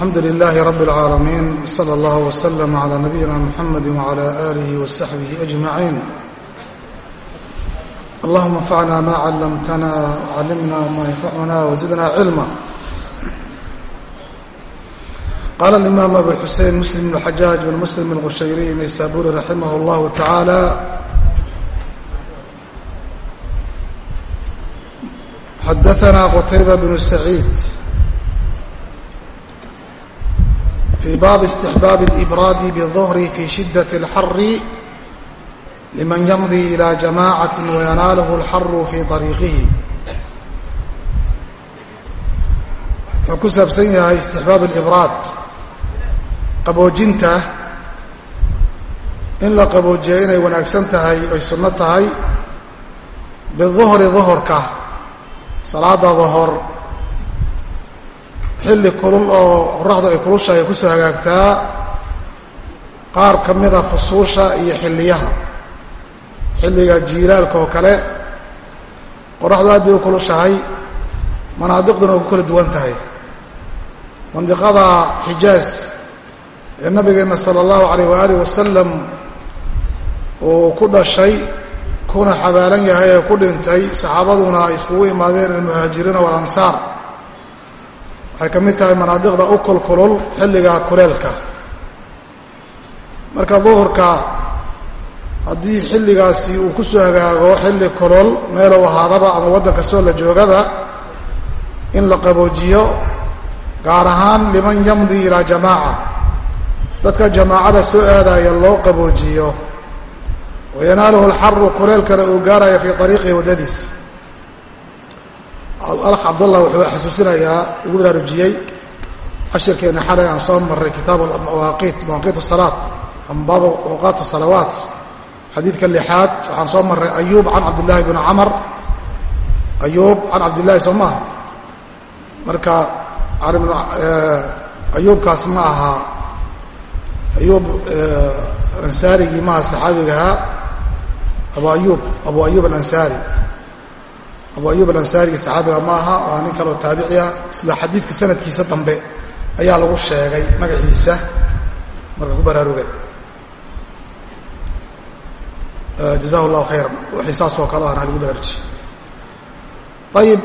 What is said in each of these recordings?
alxamdu lilaahi rabi اlcaalamiin wsala allah wslm cla nabiyina muxamadi wcla aalihi wasaxbihi ajmaciin allahuma anfacna ma callamtana wcallimna ma yanfacuna wzidna cilma qala alimaam abu xusein muslim bn xajaaj bn muslim alqushayriy naysaburi raximah اllahu tacaala xadaana qutayba bnu saciid في bاب استحباب الإبراد بالظهر في شدة الحر لمن يمضي إلى جماعة ويناله الحر في طريقه wuxuu ku saabsan yahay istixbaab alibraad qaboojinta in la qaboojiya inay wanaagsan tahay oy sunno tahay biduhri duhurka salaada duhur xilli kulul oo qoraxdu ay kulushahay ku soo hagaagtaa qaar ka mida fusuusha iyo xilliyaha. Xilliga jiilaalka oo kale qoraxdu aad bay u kulushahay manaadiqduna way ku kala duwan tahay. Mandiqada xijaaz ee nabigeenna sala allahu calayh waaalih wasalam uu ku dhashay kuna xabaalan yahay ee ku dhintay saxaabaduna ay iskugu imaadeen almuhaajiriina waalansaar waxay ka mid tahay manaadiqda u kulkulul xilliga kuleelka marka duhurka haddii xilligaasi uu ku soo hagaago xilli kulul meelow ahaadaba ama waddan kastoo la joogaba in la qaboojiyo gaar ahaan liman yamdi ilaa jamaaca. Dadka jamaacada soo aadaya loo qaboojiyo. Wayanaaluhu alxaru kuleelkana uu gaaraya fii ariiqihi waddadiisa cabdallah wuxuu xasuusinayaa igu baraarujiyey cashirkeenna xalay aan soo marray kitaab mawaaqiit mawaaqiit salaat ama baabu awqaat salawaat xadiidka lixaad waxaan soo marray ayuub can cabdillahi bni camar. Ayuub can cabdillahi soo maaha? Marka ayuubkaas ma aha. Ayuub ansaarigii maaha saxaabigahaa abu ayuub abu ayuub alansaari abu ayub alansaarigi saxaabiga ma aha waa nin kaloo taabiciya isla xadiidka sanadkiisa dambe ayaa lagu sheegay magaciisa. Marka ku baraaruga. Jazahu llahu khayran. Wixii saas oo kale ahna lagu baraaruji. Ayib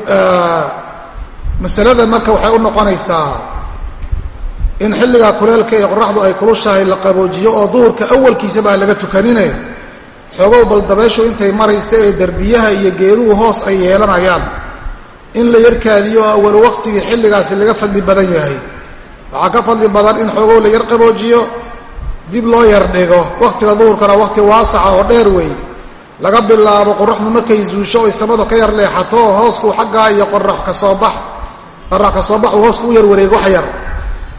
masalada marka waxay u noqonaysaa in xilligaa kuleelka ee qoraxdu ay kulushahay la qaboojiyo oo duhurka awalkiisa baa laga tukanine xoogow bal dabeeshu intay maraysa ee derbiyaha iyo geeduhu hoos ay yeelanayaan. In la yarkaadiyo oo awal waqtigii xilligaasi laga fadli badan yahay. Waxaa ka fadli badan in xoogow la yar qaboojiyo dib loo yar dhigo. Wakhtiga duhurkana wakhti waasaca oo dheer wey. Laga bilaabo qoraxdu markay zuusho oy samadu ka yar leexato oo hoosku xaggaa iyo qorax ka soo bax. Qorax ka soo bax uu hoosku u yar wareego wax yar.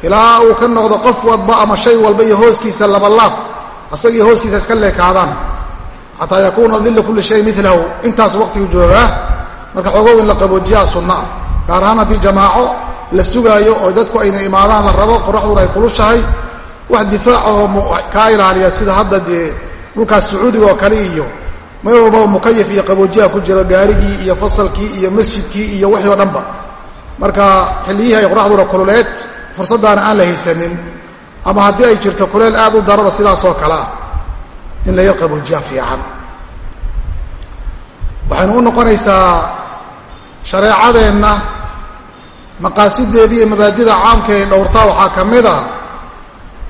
Ilaa uu ka noqdo qof walba ama shay walba iyo hooskiisa labalaab asagii hooskiisa iska leekaadaan xataa yakuuna dila kulli shay milahu intaas waqtigu joogaa marka xoogow in la qaboojiyaa sunna. Gaar ahaan haddii jamaaco la sugaayo oo dadku ayna imaadaan la rabo qoraxduna ay kulushahay wax difaacahoo kaa ilaaliya sida hadda dee dhulkaas sacuudiga oo kale iyo meel walbaba mukayaf iyo qaboojiya ku jiro gaarigii iyo fasalkii iyo masjidkii iyo wixii oo dhanba. Marka xilliyihii ay qoraxduna kululeed fursaddaana aan la haysanin. Ama haddii ay jirto kuleel aad u daraba sidaasoo kale ah in la yar qaboojiyaa fiican. Waxaynu u noqonaysaa shareecadeenna maqaasideedii iyo mabaadida caamka ee dhowrtaa waxaa ka mid a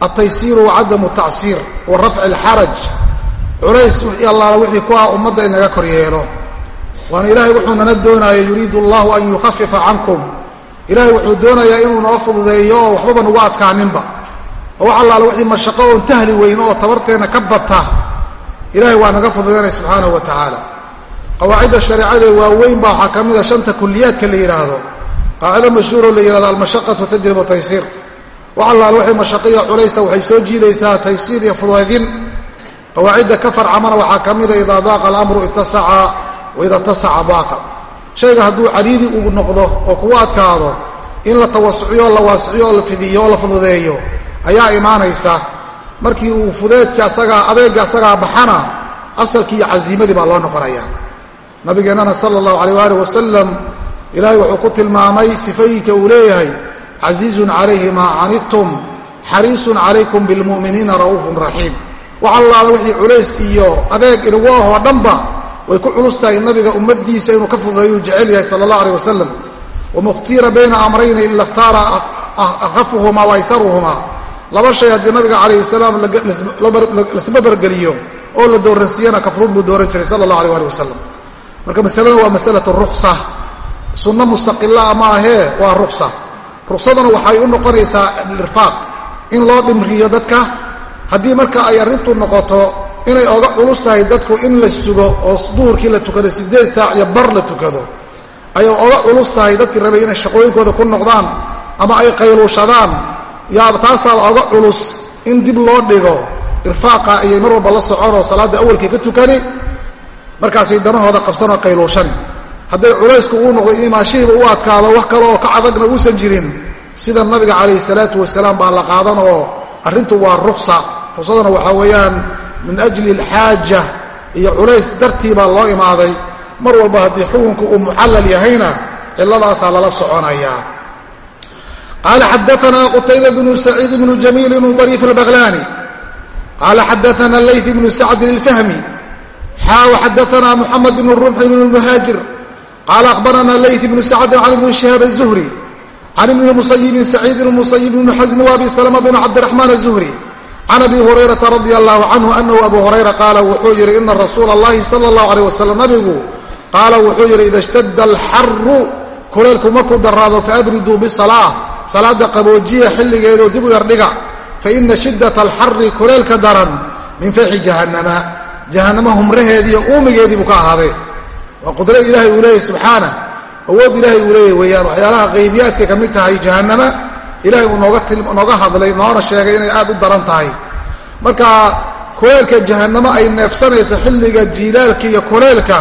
altaysiiru wa cadamu tacsiir wa rafci alxaraj. Culays allaala wixii ku ah ummadda inaga kor yeelo waana ilaahay wuxuu nana doonaya yuriidu allahu an yukhafifa cankum. Ilaahay wuxuu doonayaa inuu noo fududeeyo oo waxbaba nugu adkaaninba oo wax allaala wixii mashaqo oon tahli weyno oo tabarteenna ka bata ilahay waa naga fududaynaya subxaanahu wa tacaala qawaacidda shareecadee waaweyn baa waxaa ka mid a shanta kuliyaadka la yidhaahdo qaacido mashhuuroo la yihahdo almashaqatu tajribu taysiir. Wax allaala wixii mashaqiya culaysa waxay soo jiidaysaa taysiir iyo fudaydin qawaacidda ka farcamana waxaa ka mida idaa daaqa alamru ittasaca wa ida tasaca daaqa. Shayga hadduu caliidi uu noqdo oo kugu adkaado in la tawasuciyo o la waasiciyo oo la fidiyo oo la fududeeyo ayaa imaanaysa markii uu fudeedkii asagaa adeegga asagaa baxana asalkii iyo casiimadii baa loo noqonaya. Nabigeennana sala allahu alayh waalih wasalam ilaahay wuxuu ku tilmaamay sifooyinka uu leeyahay casiizun calayhi maa canidtum xariisun calaykum bilmu'miniina ra'uufun raxiim. Wax allaala wixii culays iyo adeeg inagu ahoo dhanba way ku culus tahay nabiga ummaddiisa inuu ka fududeeyuu jecel yahay sala allah aleh wasalam wamukhtiira bayna amrayni ila khtaara akhafuhumaa waaysaruhumaa laba shay haddii nabiga calayhi salaam lasma bergeliyo oo la dooransiiyana ka fudud buu dooran jiray sala allah aleh ali wasalam marka masalada waa masalatu ruksa sunno mustaqilaa ma ahee waa ruksa ruksadana waxay u noqonaysaa irfaaq in loo dhimriyo dadka. Haddii marka ay arrintu noqoto inay oga culus tahay dadku in la sugo oo duhurkii la tukado siddeed saac iyo bar la tukado ayay oga culus tahay dadkii rabay inay shaqooyinkooda ku noqdaan ama ay qayluushadaan yaaba taasaaba oga culus in dib loo dhigo irfaaqa ayay mar walba la soconoo salaadda awalkii ka tukani markaasay danahooda qabsanoo qayluushani hadday culaysku uu noqdo imaashihiiba u adkaado wax kale oo ka cadagna uusan jirin. Sida nabiga calayhi salaatu wasalaam baa la qaadan oo arrintu waa ruksa ruksadana waxaa weeyaan min ajli alxaaja iyo culays dartii baa loo imaaday. Mar walba haddii xukunku uu mucallal yahayna ciladaasaa lala soconayaa qaala xadaana qutayba bnu saciid bnu jamiilin ariif albaqlaani qaala xadaana leyt bnu sacdin ilfahmi xaaw xadaana muxamed bnu rumx bnu muhaajir qaala ahbarana leyt bnu sacdin can ibni shihaab azuhri can ibni musayibin saciidin musayib bni xasni wa abi salama bn cabdiraxmaan azuhri can abi hurayrata radi allahu canhu anahu abu hurayra qaala wuxuu yidhi ina rasuula allahi sala allahu aleyh wasalam nabigu qaala wuxuu yidhi ida shtada alxaru kuleelku markuu daraado faabriduu bisalaa salaada qaboojiya xilligeedoo dib u yardhiga faina shiddata alxari kuleelka daran min fayxi jahannama. Jahannama humraheediiyo uumigeedii buu ka ahaaday. Waa qudro ilaahay uu leeyahy subxaana. Awood ilaahay uu leeyahy weeyaan waxyaalaha qaybiyaadkay ka mid tahay jahannama. Ilahay uu nooga hadlay noona sheegay inay aad u daran tahay. Marka kuleelka jahannamo ay neefsanayso xilliga jiilaalka iyo kuleelka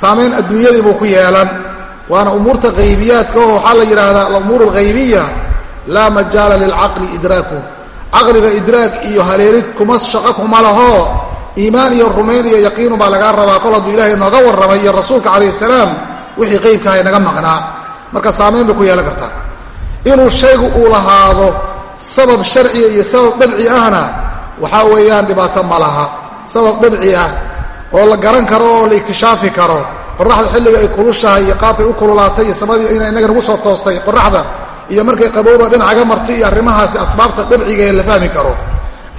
saamayn adduunyadii buu ku yeelan waana umuurta qaybiyaadka oo waxaa la yidhaahdaa alumuur alghaybiya laa majaala lilcaqli idraaku. Caqliga idraag iyo haleelid kuma shaqo kuma laho. Iimaan iyo rumayn iyo yaqiinu baa lagaa rabaa. Kol hadduu ilaahay nooga warramay iyo rasuulka calayhi salaam wixii qaybkaha naga maqnaa. Marka saamayn bay ku yeelan kartaa. Inuu shaygu uu lahaado sabab sharciya iyo sabab dabci ahna waxaa weeyaan dhibaato ma laha. Sabab dabci ah oo la garan karo oo la ikhtishaafi karo qoraxda xilliga ay kulushahay iyo qaabkay u kululaatay iyo samadii ina inaga nagu soo toostay qoraxda iyo markay qabowda dhinacaga martay iyo arrimahaasi asbaabta dabciga ee la fahmi karo.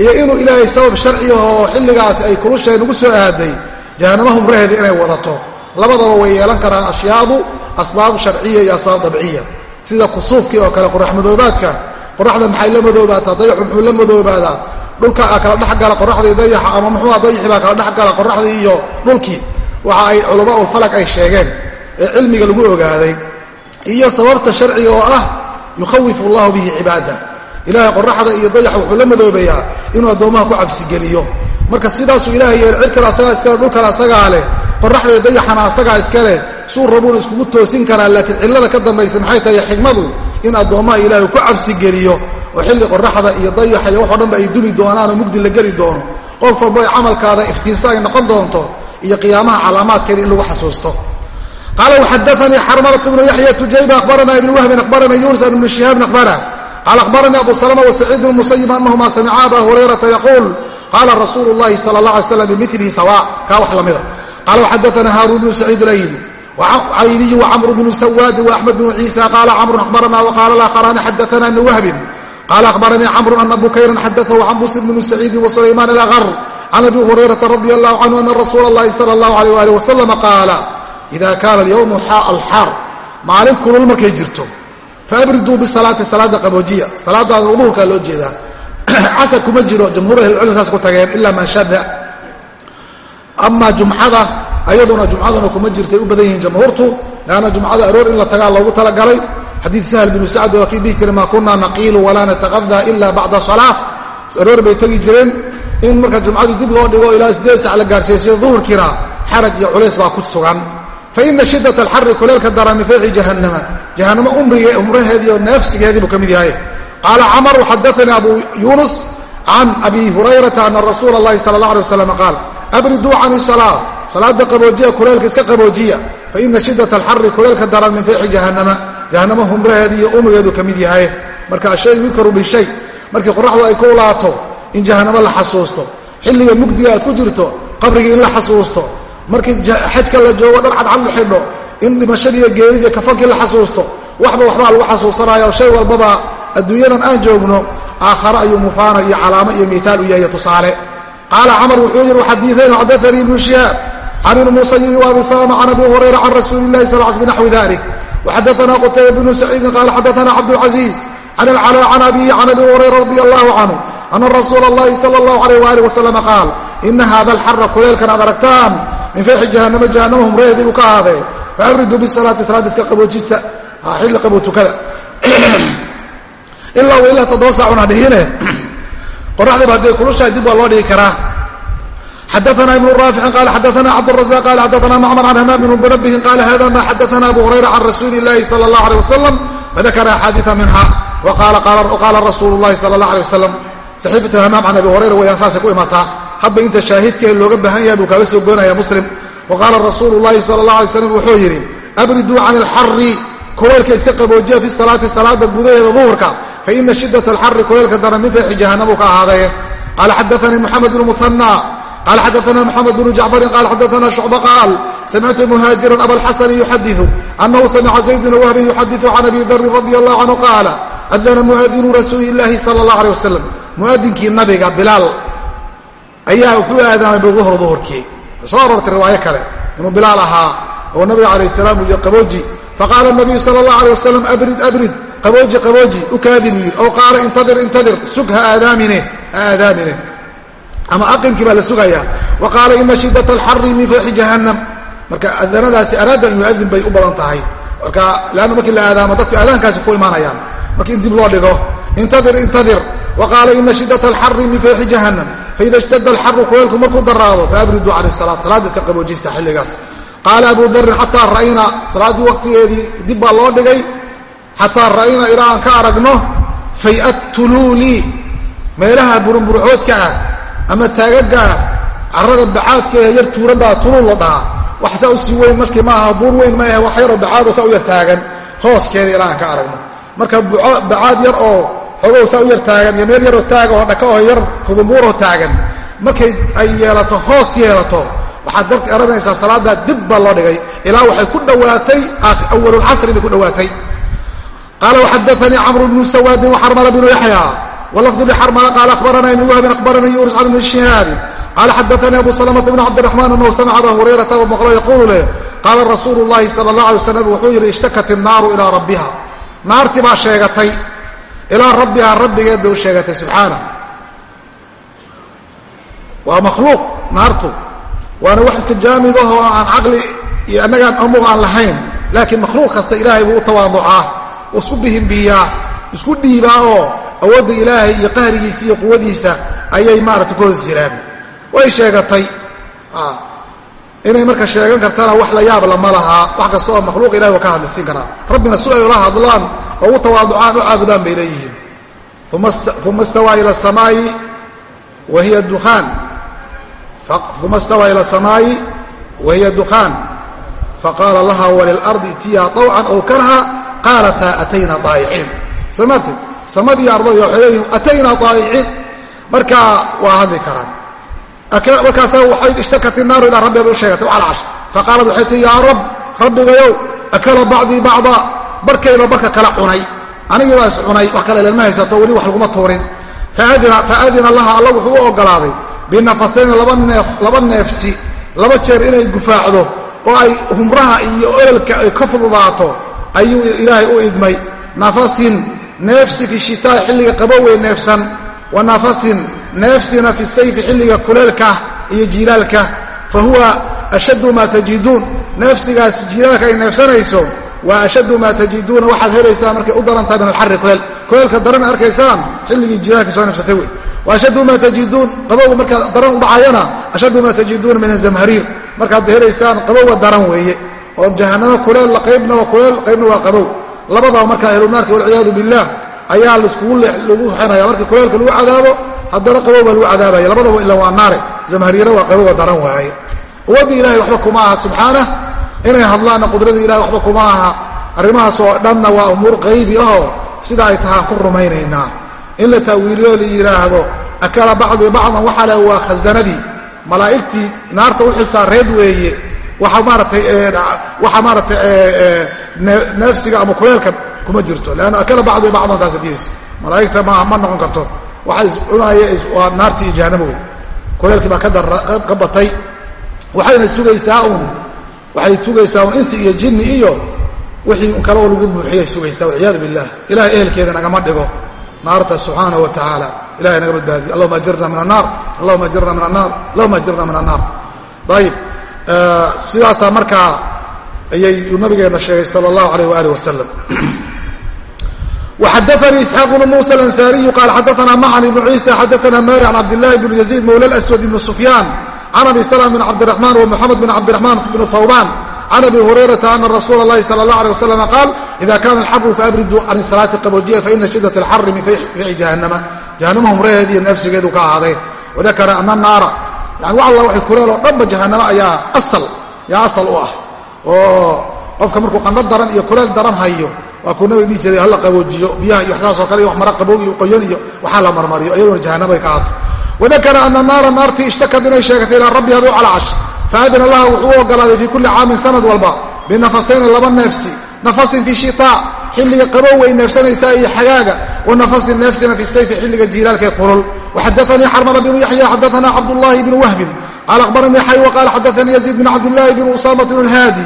Iyo inuu ilaahay sabab sharciah oo xilligaasi ay kulushahay nagu soo aaday jahannama humraheeda inay wadato. Labadaba way yeelan karaan ashyaadu asbaab sharciya iyo asbaab dabciya. Sida kusuufkii oo kale qorax madoobaadka qoraxda maxay la madoobaataa dayaxu muxuu la madoobaadaa dhulka kala dhexgala qoraxdii dayaxa ama muxuua dayaxi baa kala dhexgala qoraxdii iyo dhulkii waxa ay culamaa ulfalak ay sheegeen ee cilmiga lagu ogaaday. Iyo sababta sharciga oo ah yukhawifu allahu bihi cibaada. Ilaahay qoraxda iyo dayaxa wuxuu la madoobayaa inuu addoommaha ku cabsigeliyo. Marka sidaasuu ilahay yeelay cirkana asagaa iskale dhulkana asagaa leh qoraxda dayaxana asagaa iska leh suu rabuuna iskugu toosin karaa. Laakiin cillada ka dambaysa maxay tahay xigmadu in addoommaha ilaahay ku cabsigeliyo. Oo xilli qoraxda iyo dayaxa iyo waxoo dhanba ay dumi doonaan oo mugdi la geli doono. Qof walbo ay camalkaada iftiinsa ay noqon doonto iyo qiyaamaha calaamaadkeeda in lagu xasuusto. Qaala waxadaanii xarmalatu bnu yaxya tujayba akhbarana ibnu wahbin akhbarana yunus an shihaabin akhbara qaala akhbaranii abu salama wasaciid bnu musayib anahuma samica aba hurayrata yaquul. Qaala rasuulu llahi sala allah alay slam bimilihi sawa kaa wax lamida qala waxadaana haaruun bnu saciid alayli cayniyi wacamru bnu sawaadi waaxmed bnu ciisa. Qaala camrun akhbarana waqaala laakharani xadaana ibnu wahbin. Qaala akhbaranii camrun ana bukayran xadaahu can busr bni saciidin wasulaymaan alaqar can abi hurayrata radi allahu canhu ana rasuula اllahi sala allahu alayh ali wasalama qaala ida kaana alyowmu alxaar maalin kulul markay jirto faabriduu bisalaati salaada qaboojiya salaadaada duhurkaa loo jeedaa casar kuma jiro jamhuur ahlicilm saas ku tageen ilaa maa shada amaa jumcada ayaduna jumcaduna kuma jirtay u badan yihiin jamhuurtu leanna jumcada aroor in la tagaa loogu talagalay xadiid sahl binu sacd waa kii dhihi jiray maa kunaa naqiilu walaa nataqadaa ila bacda salaa aroor bay tegi jireen in marka jumcadii dib loo dhigo ilaa sideed sac la gaarsiiyey duhurkiina xaraj iyo culays baa ku sugan. Faina shidat alxari kuleelka dara min fayxi jahannama. Jahannamo umraheedii oo ka mid yahay. Qaala camaru xadaanii abu yunus can abi hurayrata ana rasuula اllahi sala اllah alay waslam qaal abriduu cani salaa salaada qaboojiya kuleelka iska qaboojiya. Faina shidat alxari kuleelka daran min fayxi jahannama. Jahannamo humraheedii iyo umigeedu ka mid yahay. Marka ashay yudkaru bishay markii qoraxdu ay ku laato in jahanamo la xasuusto. Xilliga mugdiga aad ku jirto qabrigii in la xasuusto. Markii xajka la joogo dhan cadcad la xidho. In dhimashadiiyo geeridii kafankii la xasuusto. Waxba waxbaa lagu xasuusanaya shay walbaba adduunyadan aan joogno aakhare ayuu mufaana iyo calaamo iyo miitaal u yahay tusaale. Qaala camar wuxuu yidhi xadiian xadaanii ibnu shihaab. Can ilmusayibi waabi salama can abi hurayra can rasuuli lahi sal sl binaxwi dalik waxadaana qutayba bnu saciidin qaala xadaana cabdulcaziiz can alcalaa can abihi can abi hurayra radi allahu canhu ana rasuula اllahi sala اllahu alayh waalih wasalama qaal ina hada alxara kuleelkan aad aragtaan min fayxi jahanama jahanama humreheedii buu ka ahaadee faabriduu bisalaati salaad iska qaboojista xilli qabow tukada ilaa ilaa toddoba saacun hadhihine qoraxdiiba hadday kulushahay dib waa loo dhigi karaa xadaana ibnu raaficin qaala xadaana cabdrazaq qaala xadaana macmar can hamaam bn munabihin qaala hada ma xadaana abu hurayra can rasuuli اllahi sala اllah alيh wasalam fadakara axaadiia minha waqaala rasuulu اllahi sala اllah alيh wasalam saxiifatulhamaam can abi horayra weyaan saasay ku imataa. Hadba inta shaahidkae looga baahan yahay buu kaaga soo goynaya muslim. Wa rasuulu llaahi sala allah alay slam wuxuu yidhi abriduu can alxari kuleylka iska qaboojiya fi salaati salaada gudaheeda duhurka fa ina shidat alxari kuleylka daran min feexi jahannam ka ahaadee. Qaala xadaanii moxamed bnu muhana qaala xadaana moxamed bnu jacbarin qaala xadaana shucba qaal. Samictu muhaajiran abalxasani yuxadiu annahu samica zayd bna wahbin yuxadiu can abi darin radi allahu canhu qaala adana muaadinu rasuuli illaahi sala allah aleh wasalam muadinkii nabiga bilaal ayaa wuxuu aadaamay biduhr duhurkii. Soo aroortay riwaayo kale. Inuu bilaal ahaa oo nabiga calayh salaam uu qabooji. Faqaala nabiyu sala allah alay wasalam abrid abrid. Qabooji qabooji. U kaadi buu yidhi ow qaala intadir intadir. Sug ha aadaamine. Ha aadaamine. Ama aqimkii baa la sugayaa. Wa qaala ina shidat alxari min fayxi jahannam. Marka adanadaasi araada in yuadin bay u badan tahay. Marka leanna markii la aadaamo dadku aadaankaasi ku imaanayaan. Markii in dib loo dhigo intadir intadir qaala ina shidat alxari min fayxi jahannam faida ishtada alxaru kuleelku markuu daraado faabriduu can salaat salaadda iska qaboojista xilligaas qaala abu darin xataa ra'ayna salaaddii waqtigeedii dib baa loo dhigay xataa ra'ayna ilaa aan ka aragno fayat tuluuli meelaha burunburcoodka ah ama taagaga ah carrada bacaadka ee yar tuuran baa tuluul la dhahaa wax saa u sii weyn maski maaha buur weyn ma ahe wax yaroo bacaadoo saa u yar taagan hooskeeda ilaa aan ka aragno marka bacaad yar oo xogow saa u yar taagan iyo meel yaroo taaga oo dhaka oo yar kudumbuuroo taagan. Markay ay yeelato hoos yeelato waxaad darka eranaysaa salaadaa dib baa loo dhigay. Ilaa waxay ku dhowaatay awalulcasri bay ku dhowaatay qaala waxadaanii camru bnu sawaadin waxarmala bnu yaxya. Walafdu bxarmala qaala ahbarana ibn wahbin ahbaranii yunus can ibni shihaabin qaala xadaanii abu salamata bn cabdiraxmaan anahu samica aba hurayrata maqlo yaquulu leh. Qaala rasuulu llahi sala allah alay waslam wuxuu yidhi ishtakat innaaru ilaa rabbiha. Naartii baa sheegatay ilaa rabbihaa rabbigeed bay u sheegatay subxaana. Waa makhluuq naartu. Waana wax iska jaamid ahoo aan caqli iyo annagaan amuq aan lahayn. Laakiin makhluuq kasta ilaahay buu u tawaaducaa isku bihimbiyaa isku dhiibaa oo awoodda ilaahay iyo qahrigiisa iyo quwadiisa ayay maarata ku hoos jiraan. Way sheegatay. Inay marka sheegan kartana wax la yaab lama lahaa wax kasta oo makhluuq ilahay waa ka hadlisiin karaa. Rabbina si ay ula hadlaan oo u tawaaducaan u caabudaan bay leeyihiin. Uma istawaa ila samaa'i wa hiya dukaan uma istawaa ila samaa'i wa hiya dukhaan. Faqaala laha walilardi itiyaa طawcan ow karha? Qaalataa atayna daa'iciin soo maartid samadii ardadii waxay leeyihiin ataynaa daa'iciin markaa waa hadli karaan. Markaasa waxay ishtakat inaaru ilaa rabbi bay u sheegatay calcash faqaalat waxay tii yaa rab rabbigayow akala bacdii bacda barkayba barka kala cunay. Anigii baa is cunay wax kale ilma haysato weli wax laguma tuurin. Faadina laha alla wuxuu u ogolaaday binafasayn laba neefsi laba jeer inay gufaacdo oo ay humraha iyo ololka ay ka fududaato ayuu ilaahay u idmay. Nafasin neefsi fi shitaai xilliga qabowey neefsan. Wa nafasin neefsina fi sayfi xilliga kuleelka iyo jiilaalka. Fa huwa ashaddu maa tajiduun. Neefsigaas jiilaalka ay neefsanayso waa ashaddu maa tajiduuna waxaad helaysaan markay u daran tahay min alxari kuleel kuleelka daran arkaysaan xilligii jiilaalka soo neefsatay wey. Wa ashaddu maa tajiduun qabowga markaa daran u dhacayana ashaddu maa tajiduuna min azamhariir markaad helaysaan qabowga daran weeye. Oo jahanamo kuleel qaybna waa kuleel qaybna waa qabow. Labadaba markaa ahlunaarka walciyaadu billaah ayaa laiskugu lagu xenaya markii kuleelka lagu cadaabo haddana qabow baa lagu cadaabaya. Labadaba ila waa naare zamhariira waa qabowga daran waaye. Quwadda ilahay waxba kuma aha subxaanah inay hadlaanna qudrada ilahay waxba kuma aha. Arrimahaas oo dhanna waa umuur qaybi ahoo sida ay tahaan ku rumaynaynaa. In la taawiiliyo la yidhaahdo akala bacdi bacdan waxaa le waa khasanadii malaa'igtii naarta u xilsaareed weeye. Waxa maaratay waxa maaratay neefsiga ama kuleelkan kuma jirto. Leanna akala bacdi bacdan taas diidayso malaa'igta ma ma noqon karto. Waxay cunaaye waa naartii jahanamo wey kuleelkii baa ka batay. Waxayna sugaysaa uun waxay tugaysaa un insi iyo jinni iyo wixii kale lagu buuxiyay sugaysaa walciyaadu billah ilahay ehelkeeda nagama dhigo. Naarta subxaanahu wa tacaala ilahay naga badbaadiyo allahuma ajirna min annaar allahuma ajirna min annaar allahuma ajirna min annaar ayib sidaasaa markaa ayay nabigeena sheegay sala allahu alayh waalih wasalam xadanii isxaaq bnu musa ansaariyu qaal xadaana macan ibnu ciisa xadaana mari can cabdillahi bn yaziid mawla aswad ibni sufyaan سفyاn عن أbي سلم بن cabدiرحمن ومحamed بن cabdiرحمن بن ثوbاn عن أbي هurيرaةa أna رasuul الlahi slى الlaه عليه وسلم qاal إida kana الxru faأbriduu can الصلاaةi qaboojiya faإna شhidaة الxari min fici جahanama jahanama humraheediiyo neefsigeedu ka ahaadeen وadakara ana الnaara yani wax alla waxay kuleel oo dhanba jahanamo ayaa asal yaa asal u ah oo qofka markuu qandho daran iyo kuleel daran hayo waa kuu nabiga dhihi jiray hala qaboojiyo biyaha iyo waxsaasoo kale iyo wax mara qabow iyo qoyan iyo waxaa la marmariyo iyadoona jahanabay ka haato wadakara ana naara naartii ishtakad inay sheegatay ilaa rabbiha buu calcash faadina laha wuxuu u ogolaaday fii kulli caamin sanad walba binafasayni laba neefsi nafasin fii shitaa xilliga qabow way neefsanaysaa iyo xagaaga wa nafasin neefsina fi sayfi xilliga jiilaalkae kulul waxadaanii xarmana bnu yaxya xadaana cabdullaahi bnu wahbin qaala akhbaranii xaywa qaala xadaanii yaziid bn cabdillaahi bn usamat bn lhaadi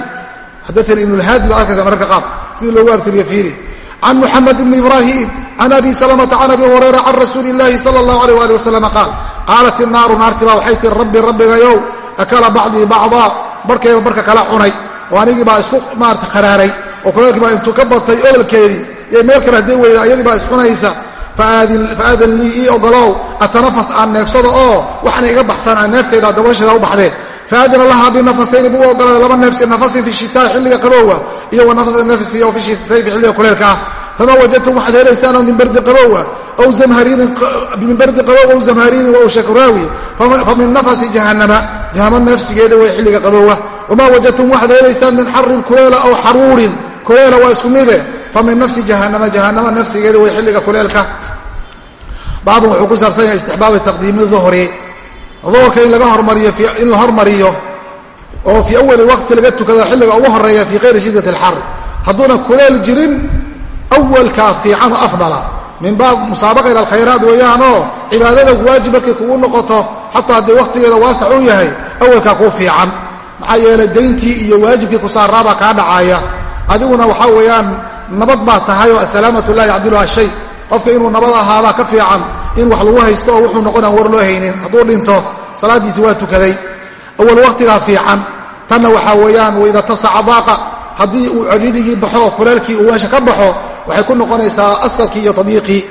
xadaanii ibn lhaadi baad arkaysa mararka qaar sidii loogu abtiriyo fiiri can muxamed bni ibraahim can abi salamata can abi hurayra can rasuuli illaahi sala allahu aleyh waali wasalam qaal qaalat innaaru naartibaa waxay tii rabbi rabbigayow akala bacdii bacdaa barhkeeba barka kala cunay oo anigii baa isku maarata kharaaray oo kuleelkii baa intuu ka batay ololkeedii iyo meel kale haddii weyda iyadii baa iscunaysa faadan lii ii ogolow atanafas aan neefsada oo waxna iga baxsanaa neeftayda dabasheeda u baxdeen faadina lahaa binafasayni buu u ogolaaday laba neefsi nafasin fi shitaa xilliga qabowga iyo wanafasin nafsiya fi sayfi xilliga kuleelka ah famaa wajadtum waxaad helaysaanoo min bardi qabowa aw min bardi qabow aw zamhariinin waw shakraawi fa min nafasi jahannama jahama neefsigeeda way xilliga qabowa wamaa wajadtum waxaad helaysaan min xarin kuleela aw xaruurin kuleela waa isku mide fa min nafsi jahannama jahannama nafsigeeda way xilliga kuleelka baabun wuxuu ku saabsan yahay istixbaabi taqdiimi duhri duhurka in laga hormariyo in la hormariyo oo fii awali waqti laga tukado xilliga ugu horreeya fii kayri shiddat alxar hadduuna kuleel jirin awalkaa fiican oo afdala. Min baab musaabaqa ila alkhayraat weeyaanoo cibaadada waajib markay kugu noqoto xataa haddii wakhtigeeda waasac u yahay awalkaa kuu fiican. Maxaa yeelay dayntii iyo waajibkii ku saaraabaa kaa dhacaaya. Adiguna waxaa weeyaan nabad baa tahay oo asalaamatu laa yacdiluha shay. Qofka inuu nabad ahaadaa ka fiican in wax lagu haysto oo wuxuu noqon aan war loo haynin hadduu dhinto salaaddiisi waa tukaday. Awal wakhtigaa fiican. Tanna waxaa weeyaan waida tasaca daaqa haddii uu cedhidhigii baxo oo kuleelkii uu meesha ka baxo waxay ku noqonaysaa asalkii iyo tadiiqii.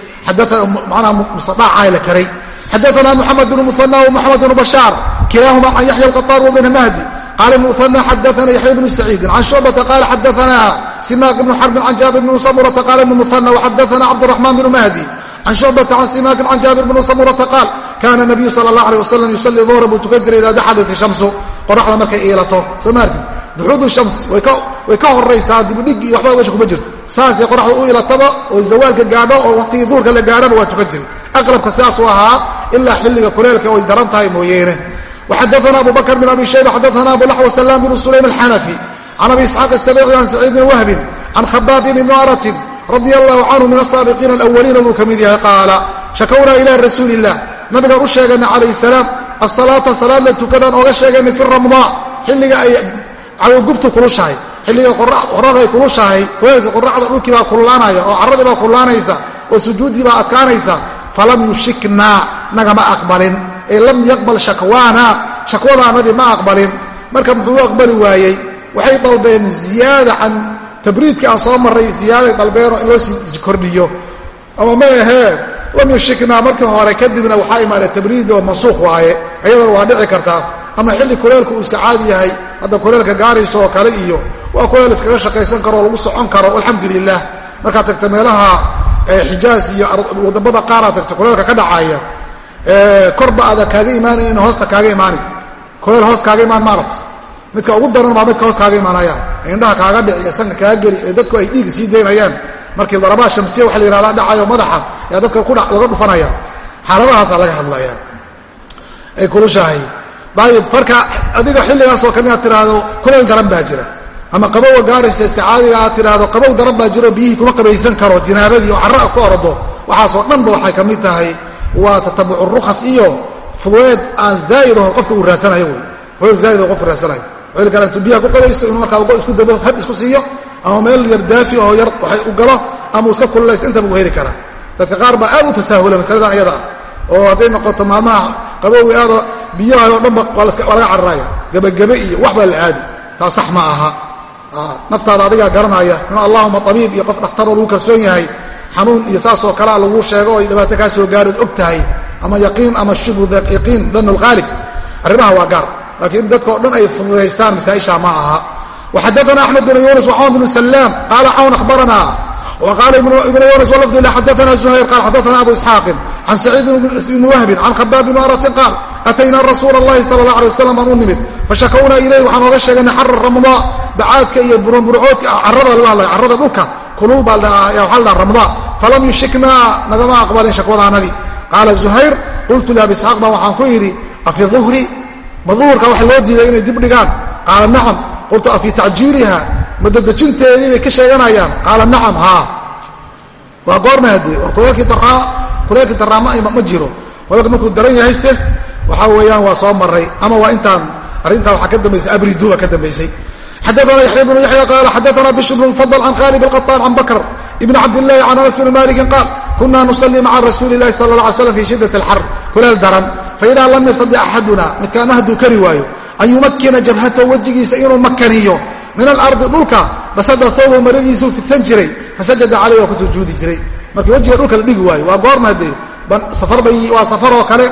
Manaa musadhaacaa la karay. Xadaana muxamed bnu muana wmuxamed bnu bashaar kilaahuma can yaxya alqaطaan wbn mahdi. Qaala ibn xadaana yaxya bnu saciidin can shucbata qaala xadaana simaaq ibnu xarbin can jaabir bni samurata. Qaala ibn muana waxadaana cabdiraxmaan bnu mahdi. Can shucbata can simaakin can jaabir bni samurata qaal kaana nabiyu sala allah aleh wasalam yusalii duhra buu tukan idaa daxadat ishamsu qoraxda markay iilato. Soo maarti duxuud shams way ka horaysaa dibudhig iyo waxba meesha kuma jirto saasay qoraxda u ilataba oo zawaalka gaadho oo waqtigii duurka la gaadhaba waa tukan jiray aqlabka sidaasuu ahaa ilaa xilliga kuleelka oy daran tahay mooyeene waxadaana abu bakr bn abi shayba xadaana abu laxw salaam bnu sulaym alxanafi can abi isxaaq asabici can saciid bn wahbin can khabaabin ibni aratin radia allahu canhu min asaabiqiina alawaliina buu ka mid yahay qaala shakownaa ila rasuuli illah nabigaan u sheegana calayh salaam asalaata salaad la tukadaan ooga sheegana fi ramadaan xilliga ay cawogubtu kulushahay xilliga qoraxda ay kulushahay kuleelka qoraxda dhulkii baa kullaanaya oo carradii baa kullaanaysa oo sujuuddii baa adkaanaysa. Falam yushiknaa nagama aqbalin. Ee lam yaqbal shakwaana shakwadaanadii ma aqbalin. Marka muxuu aqbali waayey? Waxay dalbeen ziyaada can tabriidkii aan soo marray ziyaaday dalbeenoo in loo sii kordhiyo ama ma ahee lam yushiknaa markii hore kadibna waxaa imaanay tabriid oo mansuuq waaye. Ayadana waa dhici kartaa. Ama xilli kuleelku uu iska caadi yahay hadda kuleelka gaaraysa oo kale iyo waa kuleel iskaga shaqaysan karo oo lagu socon karo alxamdu lilah markaad tagta meelaha xijaaz iyo waddamada qaaraad tagta kuleelka ka dhacaya korba aada kaaga imaanayn hoosta kaaga imaani. Kuleel hoos kaaga imaan maarat. Midka ugu daran baa midka hoos kaaga imaanaya indhaha kaaga dhici ee sanka kaaga geli ee dadku ay dhiig sii daynayaan. Markii darabaa shamsiya waxa la yihahda dhacayo madaxa. Yaa dadka laga dhufanaya xaaladahaasaa laga hadlaya ay kulushahay ayib marka adiga xilligaasoo kale inaad tiraahdo kuleel daran baa jira. Ama qabowa gaaraysa iska caadiga aad tiraahdo qabow daran baa jiro biyihii kuma qabaysan karo jinaabadii oo carra ku orado waxaasoo dhanba waxay ka mid tahay waa tatabucu rukhas iyo fudeed aan zaa'id aho qofka uu raadsanayo wey zaa'id oo qofka raadsanayo. Xilli kale intuu biyaha ku qabaysto inuu markaa ugo isku dado hab isku siiyo ama meel yar daafi oo yar waxay u galo ama iska kululaysto intaba uu heli karaa dadka qaar baa aad u tasaahula masaladan iyada ah. Oo hadday noqoto maalmaha qabowi aado biyahaayoo dhanba waa laga cararaaya gebagabe iyo wax baa la aadi. Taa sax ma aha. Naftaada adigaa garanaya in allahuma abiib iyo qof dhakhtaroo lagu kalsoon yahay xanuun iyo saasoo kalea laguu sheego oo dhibaato kaa soo gaarod og tahay ama yaqiin ama shibru yaqiin dan alqaalib arrimaha waa gaar laakiin in dadkao dhan ay fududaystaan masaaisha ma aha. Waxadaana axmed bn yuns waxawn bnu salaam qaala cawn abarana waqaala ibnu yuns walafdu xadaana zuhayr. Qaala xadaana abu isxaaqin إسحاaq عن سعيid بن وهب عن khباب بن أرة qاal أتynaa رasuul الlahi صلى الله عليه وسلم baan u nimid fashakwnaa ilayh waxaan oga sheeganay xar ramضا bacaadka iyo burburcoodka carada lagu hadlaya carada dhulka kulul baa waxa la dhaha ramضا falam yushiknaa nagama aqbalin shakwadaanadii qaala زuhayr qultu لأbi isxaaq baan waxaan ku yidhi afi ظuhri ma duhurka wax loo diiday inay dib dhigaan qaala nacam qultu afi tacjiiliha madadejinteedii bay ka sheeganayaan qaala nacam haa waa goorma waa kuleelkii daraa ma jiro. Kuleelka markuu daran yahayse waxaa weeyaan waa soo maray ama waa intaan arrintaa waxaa ka dambaysay abridu baa ka dambaysay. Xadaana yaxya bnu yaxya qaala xadaana bishr bn mufadl can khaalib alqaطaan can bakr ibn cabdillahi can anas bni malikin qaal kuna nusalii maca rasuuli lahi sala la alay slam fi shiddat alxar kuleel daran. Faidaa lam yastadi axaduna midkaana hadduu kari waayo an yumakina jabhatahu wejigiisa inuu makaniyo min alardi dhulka basada thawba maradiisuu fidsan jiray fasajada caleyh waa ku sujuudi jiray. Dhulka la dhigi waayo waa goorma dee waa safaroo kale.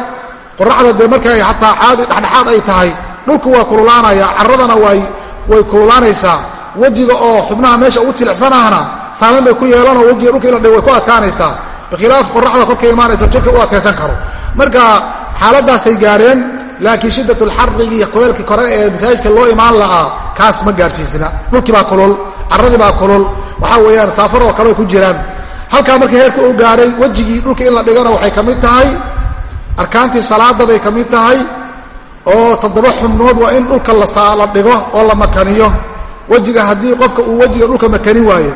Qoraxda dee markay xataa caadi dhexdhexaad ay tahay dhulku waa kululaanaya caradana way kululaanaysaa. Wejiga oo xubnaha meesha ugu jilicsanahna saameyn bay ku yeelanoo wejiga dhulka ila way ku adkaanaysaa. Bikhilaaf qoraxda korka imaanaysa jirka u adkaysan karo. Marka xaaladaasay gaareen laakiin shiddat lxarigi kuleelkii kore ee masaajidka loo imaan la'aa kaas ma gaarsiisna dhulkii baa kulul caradii baa kulul waxaa weeyaan saafaroo kale ku jiraan. Halkaa markii heerka u gaaray wejigii dhulka in la dhigana waxay ka mid tahay. Arkaantii salaada bay ka mid tahay. Oo toddoba xubnood waa in dhulka la dhigo oo la makaniyo. Wejiga haddii qofka uu wejiga dhulka makani waayo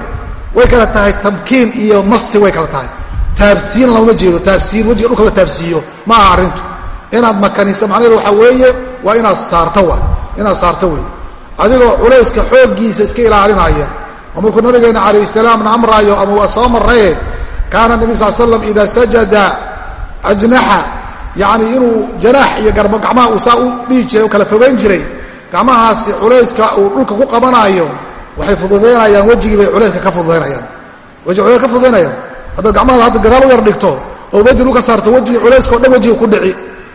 way kala tahay tamkiin iyo masti way kala tahay. Taabsiin lama jeedo taabsiin. Wejiga dhulka la taabsiiyo ma aha arrintu. Inaad makaniso macnaheedu waxaa weeye waa inaad saarto wa inaad saarto wey adigoo culayska xooggiisa iska ilaalinaya. Oo markuu nabigeena calayh salaamna amraayo ama waa soo maraye kaana nabi sal slam idaa sajada ajnaxa yacni inuu janaax iyo garbo gacmaha uu saa u dhihi jiray u kala fogayn jiray. Gacmahaasi culayska uu dhulka ku qabanaayo waxay fududaynayaan wejigii bay culayska ka fududaynayaan weji culays ka fududaynayaan haddaad gacmahada hadda gadaal u yar dhigto oo weji dhulka saarto wejigii culayska o dhan wejiga ku dhici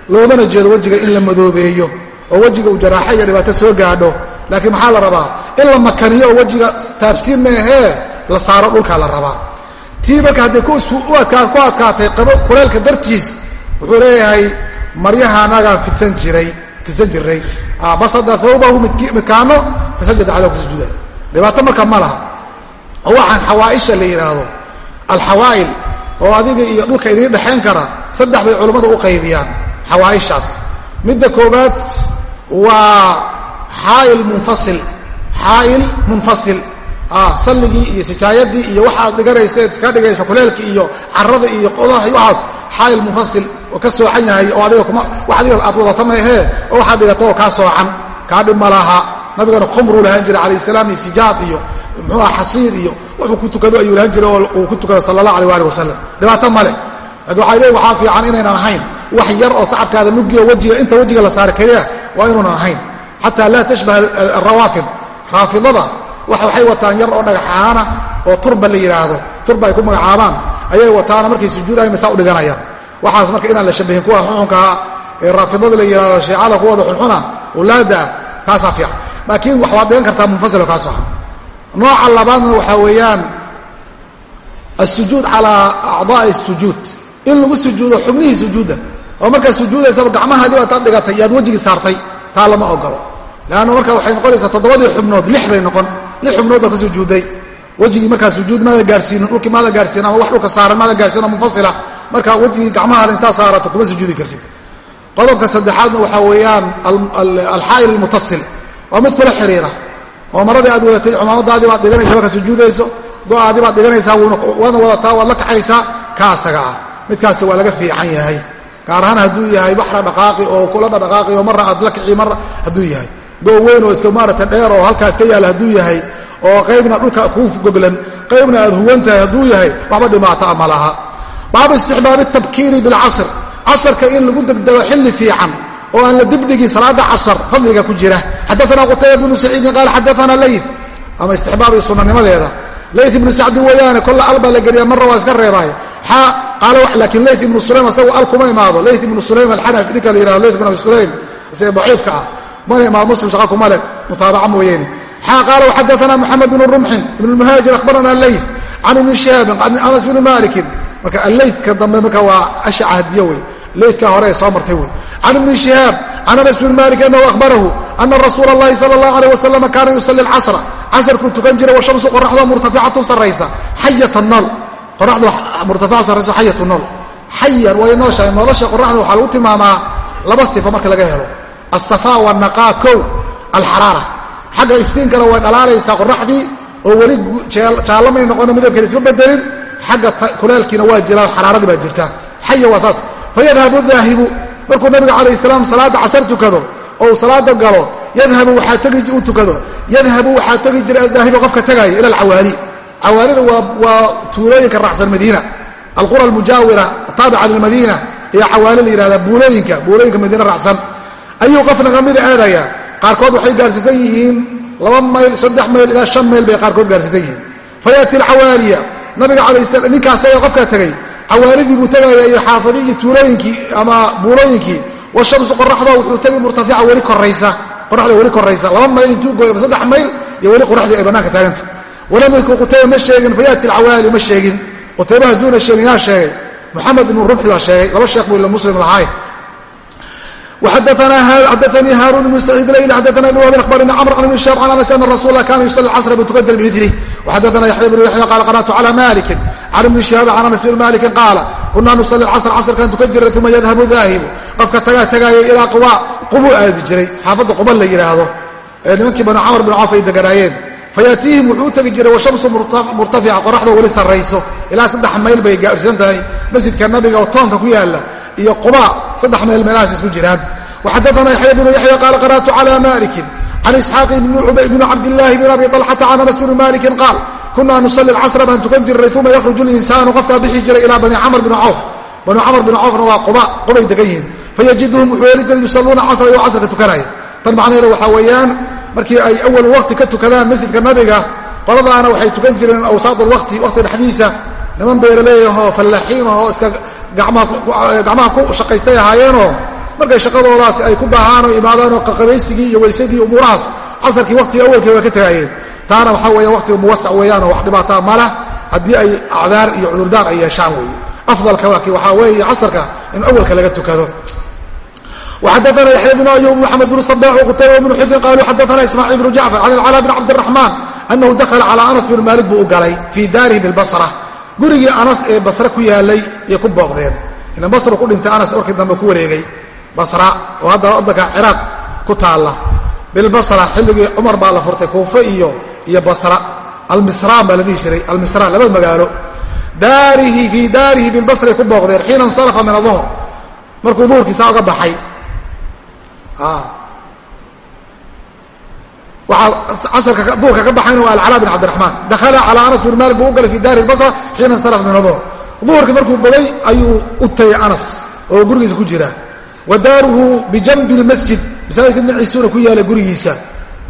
loomana jeedo wejiga in la madoobeeyo oo wejiga uu jaraaxa iyo dhibaato soo gaadho laakiin maxaa la rabaa? In la makaniyo oo wejiga taabsiin maahee la saaro dhulkaa la rabaa. Tii marka hadday ku adkaatay kuleelka dartiis wuxuu leeyahay maryaha anagaan fidsan jiray fidsan jiray basada thawbahu midkaano fasajada caleh ku sujuuda dhibaato marka ma laha. Oo waxaan xawaaisha la yidhaahdo alxawaa'il oo adiga iyo dhulka idiin dhexayn kara saddex bay culammadu u qaybiyaan xawaaishaas. Midda koowaad waa xaail munfasil xaa'il munfasil. Salligii iyo sijaayadii iyo waxaad dhiganayseed iska dhigaysa kuleelkii iyo carada iyo qodaha iyo waxaas xaa'il munfasil oo ka soocan yahay oo adiga kuma wax adiga aad wadata maahee oo waxaad dhigato oo kaa soocan kaa dhib ma laha. Nabigana khumruu lahaan jiray calayh salaam iyo sijaad iyo muxuu aha xasiid iyo wuxuu ku tukado ayuu lahaan jiray oo uu ku tukado sala allah aleh ali wasalam dhibaato ma leh. Laakiin waxay leeyiin waxaa fiican inaynan ahayn wax yar oo sacabkaada lugiyo wejiga inta wejiga la saara keliya waa inuunan ahayn xataa laa tashbaha arawaafid raafidada waxay wataan yar oo dhagaxaana oo turba la yidhaahdo turba ay ku magacaabaan. Ayay wataana markay sujuudayan masaa u dhiganayaan. Waxaas marka inaan la shabahin kuwa xunxunkaa ee raafidada la yidhahdo shiicada kuwada xunxuna ulaada taasaa fiican laakiin wax waad kartaa munfasilo kaa soxa nooca labaadna waxaa weeyaan asujuud calaa acdaai sujuud in lagu sujuudo xubnihii sujuudda. Oo markaad sujuudaysaba gacmahaadii baad taad dhigatay yaad wejigii saartay taa lama ogolo leanna marka waxay noqonaysaa toddobadii xubnood lix bay noqon. Lix xubnood baa ka sujuudday wejigii markaa sujuud maada gaarsiinin dhulkii maada gaarsiin ama wax dhulka saaran maada gaarsiin oo munfasila markaa wejigii gacmahaada intaa saarato kuma sujuudi karsid qodobka saddexaadna waxaa weeyaan alxaa'il almutasil waa mid kula xiriira. Oo maradii aad wadatay cumaamadaadii baad dhiganaysa markaa sujuudayso go'aadii baad dhiganaysaa waadna wadataa waad la kaxaysaa ka ah. Midkaasi waa laga fiican yahay gaar ahaan hadduu yahay baxra dhaqaaqi oo kula dhaqaaqi oo marra aad la kici marra hadduu yahay. Goo weyn oo iska maarata dheer oo halkaa iska yaalla hadduu yahay oo qaybna dhulka kuu goglan qaybna aad huwan hadduu yahay waxba dhibaata ma laha. Baabu istixbaabi tabkiiri bilcasr casarka in lagu degdego xilli fiican oo aan la dibdhigin salaada casar fadliga ku jira. Xadaana qutayba bnu saciidin qaal xadaana lay ama istixbaabii sunanimadeeda. Lay ibnu sacdin weeyaane kolla albaa la geliya marra waa iska reebaay laakiin lay ibnu sulaym asagu al imaado. Lay ibnu sulaym alxanafi ninka la yihahdo lay ibn abi sulaym isee daciifka ah. Mana imaado muslim shaqa kuma leh. Mutaabaca mooyeene. Xaa qaala waxadaana moxamed bnu rumxin ibn muhaajir ahbarana alley can ibni shihaabin an anas bni malikin marka alleyka dambe marka waa ashaca hadiye wey. Leydka hore ee soo martay wey. Can ibni shihaab can anas bni malik anahu ahbarahu ana rasuula allahi sala allahu aleyh wasalam kaana yusali alcasra. Casarkuu tukan jira washamsu qoraxdoo murtaficatun sarraysa. Xayatan nool qoraxda murtafica sarayso xayatu nool. Xayan way nooshahay nolosha qoraxda waxaa lagu tilmaamaa laba sifo marka laga helo. Alsafaa wannaqaa kow alxaraara. Xagga iftiinkana way dhalaalaysaa qoraxdii oo weli jaallamay noqono midabkeeda isma bedelin xagga kuleelkiina waa jiraa xaraaradii baa jirta. Xaya waa saas. Fayadhabu daahibu markuu nabiga calayh salaam salaadda casar tukado oo uu salaada galo yadhabu waxaa tegi u tukado. Yadhabu waxaa tegi jira adaahibu qofka tegaya ila alcawaali cawaalidu waa tuulooyinka raacsan madiina. Alqura almujaawira ataabica lilmadiina iyo cawaali la yihahdaa buulooyinka buulooyinka madiina raacsan. Ayuu qofna kamida aadaya qaarkood waxay gaarsiisan yihiin laba mayl saddex mayl ilaa shan mayl bay qaarkood gaarsiisan yihiin. Fayaati alcawaaliya nabiga calayh salam ninkaasaya qofkaa tegay cawaalidii buu tegaya iyo xaafadii iyo tuulooyinkii ama buulooyinkii. Washamsu qoraxdo wuxuu tegay murtafica weli koraysa qoraxda weli koraysa laba mayl intuu gooy saddex mayl iyo weli qoraxdii ay bannaanka taaganta walam yadkur qutayba ma sheegin fayaati alcawaali ma sheegin. Qutayba hadduuna sheegin yaa sheegay. Moxamed ibnu rumxi baa sheegay. Laba sheekh buu ila muslim lahaay xadaanii haarun ibnu saciid layli xadaana ibn wahbin akhbarina camr can ibni shaab can anas ana rasul lah kana yusali casra bitukadir bimili waxadaana yaxya bnu yaxya qaala qara'tu cala malikin can ibni shihaab can anas bn malikin qaala kunaa nusali casr casrkan tukan jiray uma yadhabu daahibu. Qofka tagaa tagaaya ilaa quba qubuu aadi jiray. Xaafadda quba la yidhaahdo ee nimankii banu camr binu cawf ay deganaayeen fayaatiihim wuxuu u tegi jiray washamsu murtafica qoraxdoo weli sarrayso. Ilaa saddex mayl bay gaadhsan tahay masjidka nabiga oo toonka ku yaalla iyo quba saddex mayl meelahaas isku jiraan. Waxadaana yaxya bnu yaxya qaala qara'tu cala malikin can isxaaq bni cabdillaahi bn abi طalxata can anas bni malikin qaal kunaa nusali casra baan tukan jirnay uma yakhruju linsaanu qofkaa bixi jiray ilaa bani camr bni cawf banu camr bni cawfna waa quba qubay degan yihiin. Fayajiduhum wuxuu heli jiray yusalluuna casra iyoo casrka tukanaya tan macnaheeda waxaa weeyaan markii ay awal waqti ka tukadaan masjidka nabiga qoladaana waxay tukan jireen awsaad alwaqti waqti dhexdiisa. Niman beeraleeyahoo fallaaxiinahoo iska gacmaha ku shaqaystay ahaayeenoo markay shaqadoodaasi ay ku baahaanoo imaadaanoo qaqabaysigii iyo weysadii umuurahaas casarkii waqtiga awalkii waa ka tagaayeen taana waxaa weeyaan waqtiga muwasac weeyaanoo wax dhibaataa malah haddii ay acdaar iyo cudurdaar ay yeeshaan weeye. Afdalka waaki waxaa weeye casarka in awalka laga tukado وxadثna yaحya بن أyوب محamed بن صباح وqtayba بن xujin qaluu xadثna ismاعيل بن jacفر عن الclا بن cabdالرحمن أنhu dakla calى أنس بن malik buu u galay fii daarihi bالbصرة gurigii anas ee basre ku yaalay iyo ku booqdeen ila basru ku dhintay anas warkii dambe ku wareegay basra oo hadda waddanka ciraaq ku taalla bilbasra xilligii cumar baa la furtay kuufe iyo iyo basra almisraan baa la dhihi jiray almisraan labada magaalo daarihi fii daarihi bilbasray ku booqdeen xiina insarafa min aduhr markuu duhurkiisaa uga baxay waxaa casarka duhurka ka baxayna waa alcalaa bin cabdiraxmaan dakhala calaa anas bin malik buu u galay fii daari lbasra xiina insarafa min aduhr duhurkii markuu bogay ayuu u tagay anas oo gurigiisa ku jira. Wa daaruhu bijanbi lmasjid masaajidka dhinaciisuuna ku yaalla gurigiisa.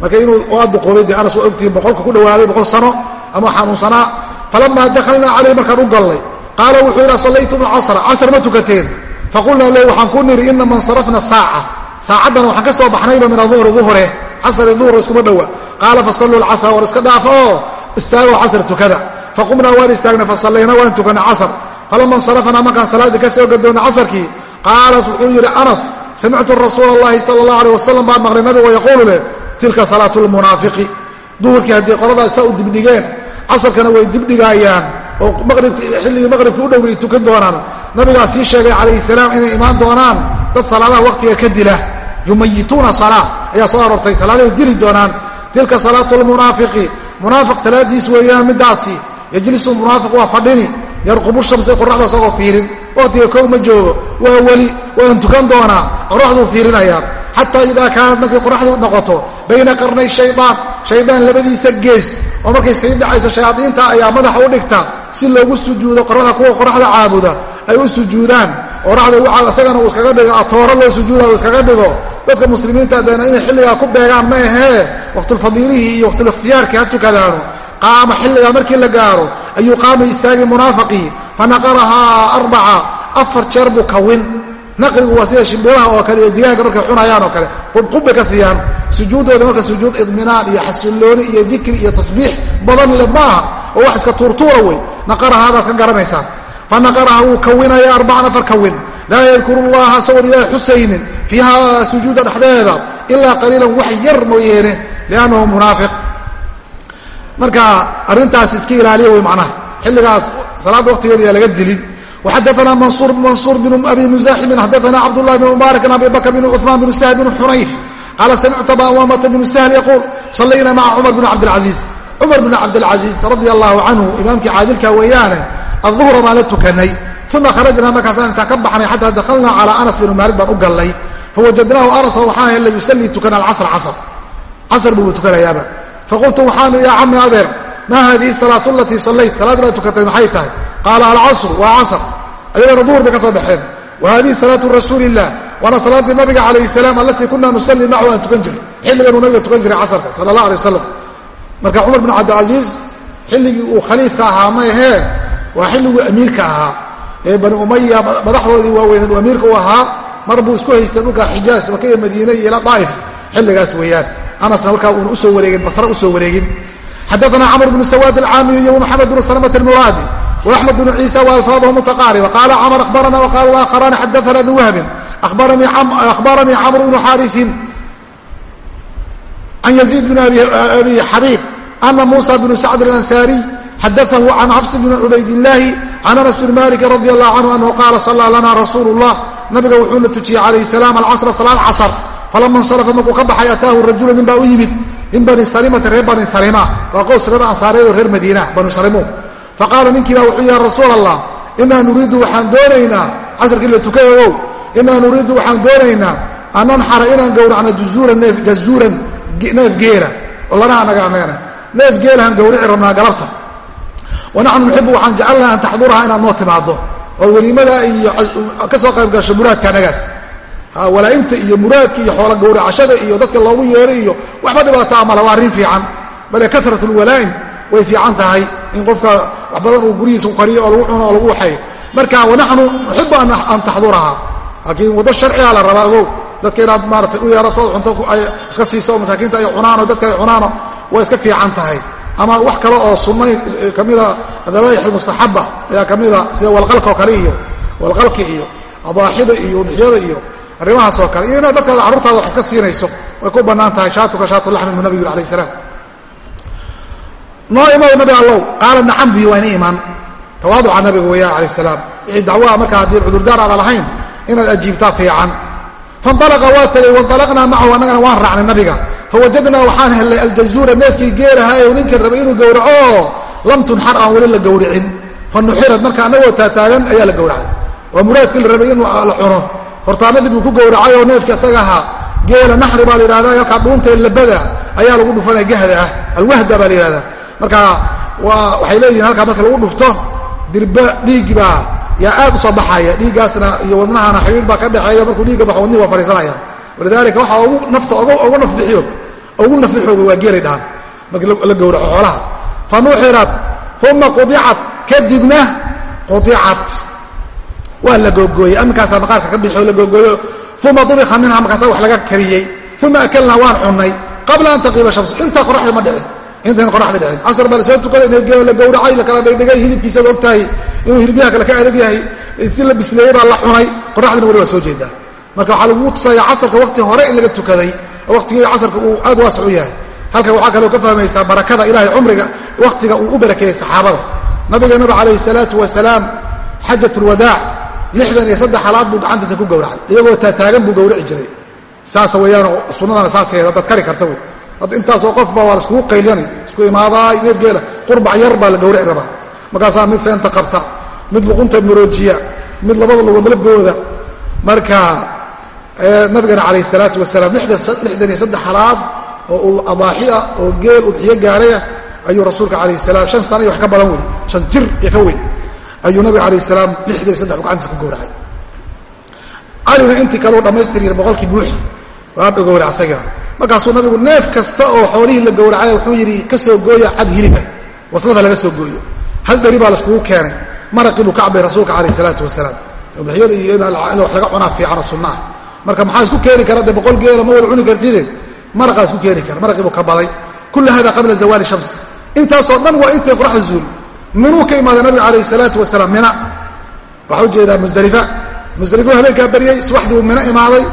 Marka inuu waa duqoobay dee anas waa ogtihiin boqolka ku dhawaaday boqol sano ama xanuunsanaa falamaa dakhalnaa calayh markaan u gallay. Qaala wuxuu yidhi sallaytum alcasra casr ma tukateen. Faqulnaa lahu waxaan ku nidhi inama insarafna saaca saacaddana waxaan ka soo baxnayba min aduhri duhure casri duhur iskuma dhowa. Qaala fasalluu alcasra war iska dhaafa oo istaago casr tukada. Faqumnaa waan istaagnay fasallayna waan tukanay casr. Falama insarafnaa markaan salaaddii ka soo gadoonnay casarkii qaalas wuxuu yidhi anas samictu rasuula allahi sala allah aleh wasalam baan maqlay nabigo yaquulu leh tilka salaatu lmunaafiqi duhurkii haddii qoladaas saa u dibdhigeen casarkana way dibdhigaayaan oo xilligii maqribka u dhoway tukan doonaan. Nabigaa sii sheegay calayhi salaam inay imaan doonaan dad salaadaha waqtiga ka dila yumayituuna salaa ayaa soo aroortay salaadahay dili doonaan. Tilka salaatu lmunaafiqi munaafiq salaadiis weeyaan midaasi yajlisu munaafiq waa fadhini yarqubu shamsi qoraxda isagoo fiirin. Waqtiga kow ma joogo waa weli waan tukan doonaa. Qoraxduu fiirinayaa xataa idaa kaanad markay qoraxdu noqoto bayna qarnay shayaan shaydaan labadiisa gees oo markay sii dhacayso shayaadiinta ayaa madaxa u dhigta. Si loogu sujuudo qoraxda kuwa qoraxda caabuda ay u sujuudaan qoraxda isagana uu iskaga dhigo atooro loo sujuuda uu iskaga dhigo. Dadka muslimiinta deena inay xilligaa ku beegaan ma ahee waqtulfadiilihii iyo waqtulikhtiyaarkii ha tukadaano qaama xilligaa markii la gaaro ayuu qaama istaagay munaafaqii fanaqarahaa arbaca afar jeer buu kawin naqrigu waa sida shimbiraha oo kale iyo digaanka markay cunayaan oo kale. Qubqub bay ka siiyaan. Sujuuddooda marka sujuud idminaan iyo xasillooni iyo dikri iyo tasbiix badan le maaha. Oo wax iska tuurtuura wey. Naqarahaadaas ka garanaysaan fa naqaraha wuu kawinaya arbacan afar kawin laa yadkuru llaha isagoon ilaahay xusaynin fiiha sujuudda dhexdeeda ilaa qaliilan wax yar mooyeene liannahu munaafiq marka arrintaas iska ilaaliya wey macnaha xilligaas salaadda waqtigeeda yaa laga dilin وxadثna maنصuر بن أbي مزاحم xadثna cبدالله بن مبارك بن أbي بكر بن cثمان بن سهل بن xنayف qال سمعت أbا أمامة بن سهل يقول صلayna mعa cمر بن عبدالعزيز cمر بن عبدالعزيز رضي الله عنه imaamkii caadilka weeyaane aduhra maalin tukanay uma kharajnaa markaasaan intaan ka baxnay xataa dahalnaa calaa anas binu maalik baan u gallay fawajadnaahu anasoo waxaa hella yusallii tukana alcasra casr casr buu tukanayaaba faqultu waxaanu yaa cami adeer maa haadihi salaatu alatii sallayt salaadinaa tukatay maxay tahay qaala alcasru waa casr ayagana duhur bay ka soo baxeen wa haadihi salaatu rasuuli illah waana salaaddii nabiga calayhi salaam allatii kunaa nusalli macahu aan tukan jirnay xilligan uu nabiga tukan jiray casarka sala allah alay wasalam marka cumar bin cabdilcasiis xilligii uu khaliifka ahaa ma ahee waa xilliguu amiirka ahaa. Ee bani umaya madaxdoodii waaweyneed amiirka u ahaa mar buu isku haystay dhulka xijaaj maka iyo madiine iyo ilaa daa'if xilligaas weeyaan. Anasna markaa uuna u soo wareegin basra u soo wareegin. Xadaana camr bnu sawaad alcaamiri iyo wamaxamed bnu salmt almuraadi waaxmed bnu ciisa waalfaadhu mutaqaariba qaala camr akhbarana waqaala laakharani xadaana bn wahbin. Akhbaranii camr bnu xariin can yaziid bn abi xabiib ana muusa bnu sacd alansaariy xadaahu can xafs bni cubaydillaahi can anas bni maalik radi allahu canhu anhu qaala sallaa lana rasuulu ullah nabiga wuxuuna tujiyey calayhi salaam alcasra salaad casr falama insarafa markuu ka baxay ataahu rajulu nin baa u yimid min bani salimata reer bani salima waa qows reer ansaareed oo reer madiina banu salimuun faqaala ninkii baa wuxuu yaha rasuul allah inaa nuriidu waxaan doonaynaa casrkii la tukay ow inaa nuriidu waxaan doonaynaa an anxara inaan gowracno jazuuran neef geela oo lanaha naga ameena neef geelahan gowrici rabnaa galabta wa naxnu nuxibu waxaan jecelnaha an taxduraha inaad noo timaado oo weliimada iyo ka soo qayb gasho muraadka anagaas. Walaaimta iyo muraadka iyo xoola gowracashada iyo dadka loogu yeeray iyo waxba dhibaato amala waa arrin fiican. Bale karat lwalaa'im way fiican tahay in qofka wax badan uu gurihiisa ku kariyo oo lagu cuno oo lagu waxayo marka wanaxnu nuxibu an taxduraha laakiin waddo sharcigaa la rabaa ogow. Dadka inaad maaratay u yeerato cunto ay iska siiso oo masaakiinta ay cunaano dadka ay cunaano way iska fiican tahay ama wax kale oo sunnay kamida dabaix almustaxaba ayaa kamida sida walqalka oo kale iyo walqalki iyo adaaxida iyo udxiyada iyo arrimahaas oo kale. Iyo inaad dadkaada carruurtaada wax iska siinayso way ku bannaan tahay shaatuka shaatu laxmi mu nabigu alayh salaam. Noo imow nabi allow qaala nacam bi waa ina imaan tawaaduca nabiga weeyaan alayh salaam. Wixii dacwaa marka haddii cudurdaar aada lahayn inaad ajiibtaa fiican faintalaqa waa tagay waintalaqnaa macahu annagana waan raacnay nabiga fawajadnaa waxaan hellay aljazuura neefkii geelaha ee rabay inuu gowraco lam tunxar aan weli la gowricin fa nuxirad marka annagoo taataagan ayaa la gowracay waa muraadkii la rabay in la cuno hortaanadii buu ku gowracay oo neefkii asaga ahaa geela naxri baa la yidhahda halkaa dhuunta labada ayaa lagu dhufanaya gahda ah alwahda baa la yidhahdaa marka waxay leeyihiin halkaa marka lagu dhufto dirba dhiiggi baa yaa aad u soo baxaya dhiiggaasna iyo wadnahana xidhiir baa ka dhexeeya markuu dhiigga baxo wadnihi waa fadhiisanaya. Walidaalika waxaa ugu nafta ugu nafbixiyo ugu nafbixooga waa geelay dhahan marka la gowraco xoolaha. Fa nuxirat uma qudicat kadibna qudicat waa la googooyey aminkaasaa maqaarka ka bixi la googooyo. Uma dubika minha markaasaa wax laga kariyey. Uma akalnaa waan cunnay qabla an taqiiba shamsu intaa qoraxda ma dhicin intayn qoraxda dhicin. Casar baa la soo tukaday in geelo la gowracay la kala dhigdhigay hilibkiisaad og tahay inuu hilibyaha kale ka adag yahay. Si la bisleeyey baa la cunay. Qoraxdina weli waa soo jeedaa. Marka waxaa lagu tusaya casarka waqti hore in laga tukaday oo waqtigii casarka uu aad waasac u yahay. Halkan waxaa kaloo ka fahmaysaa barakada ilahay cumriga wakhtiga uu u barakeeyey saxaabada. Nabigeenaba calayhi salaatu wasalaam xajat lwadaac lixdan iyo saddex halaad buu gacantiisa ku gowracay iyagoo taataagan buu gowraci jiray. Saas weeyaano sunnadana saasee haddaad kari karta wey hadda intaasoo qofba waa laiskugu qaylyanay isku imaadaa neefgeela qurbac yar baa la gowraci rabaa. Markaasaa mid seenta qabta mid luqunta maroojiya mid labada lugoodla booda. Marka nabigana calayh salaatu wasalaam lixdan iyo saddex halaad oo adaaxi ah oo geel udxiyo gaarayah ayuu rasuulka calayh salaam shan sana iyo wax ka badan wey shan jir iyo ka weyn ayuu nabiga calayh salaam lixdan iyo saddex gacantiisa ku gowracay. Calina intii kaleu dhammaystir yir boqolkii buuxi waa gowrac asagana markaasuu nabigu neef kasta oo xoolihii la gowracay wuxuu yidhi ka soo gooya cad hiliba waslada laga soo gooyo. Hal dheri baa laiskugu keenay. Maraqii buu ka cabay rasuulka calayh salaatu wasalaam. Udxiyada iyo in wax laga cunaa fiicanoo sunna ah. Marka maxaa isku keeni kara? De boqol geela ma wada cuni kartide maraqaa isku keeni kara. Maraqii buu ka baday. Kula hada qabla zawaali shams intaasoo dhan waa intay qoraxda zuul. Minuu ka imaaday nabiga calayh salaatu wasalaam mina. Waxaa u jeedaa musdalifa musdalifu habeenkaa baryey subaxdii buu mina imaaday.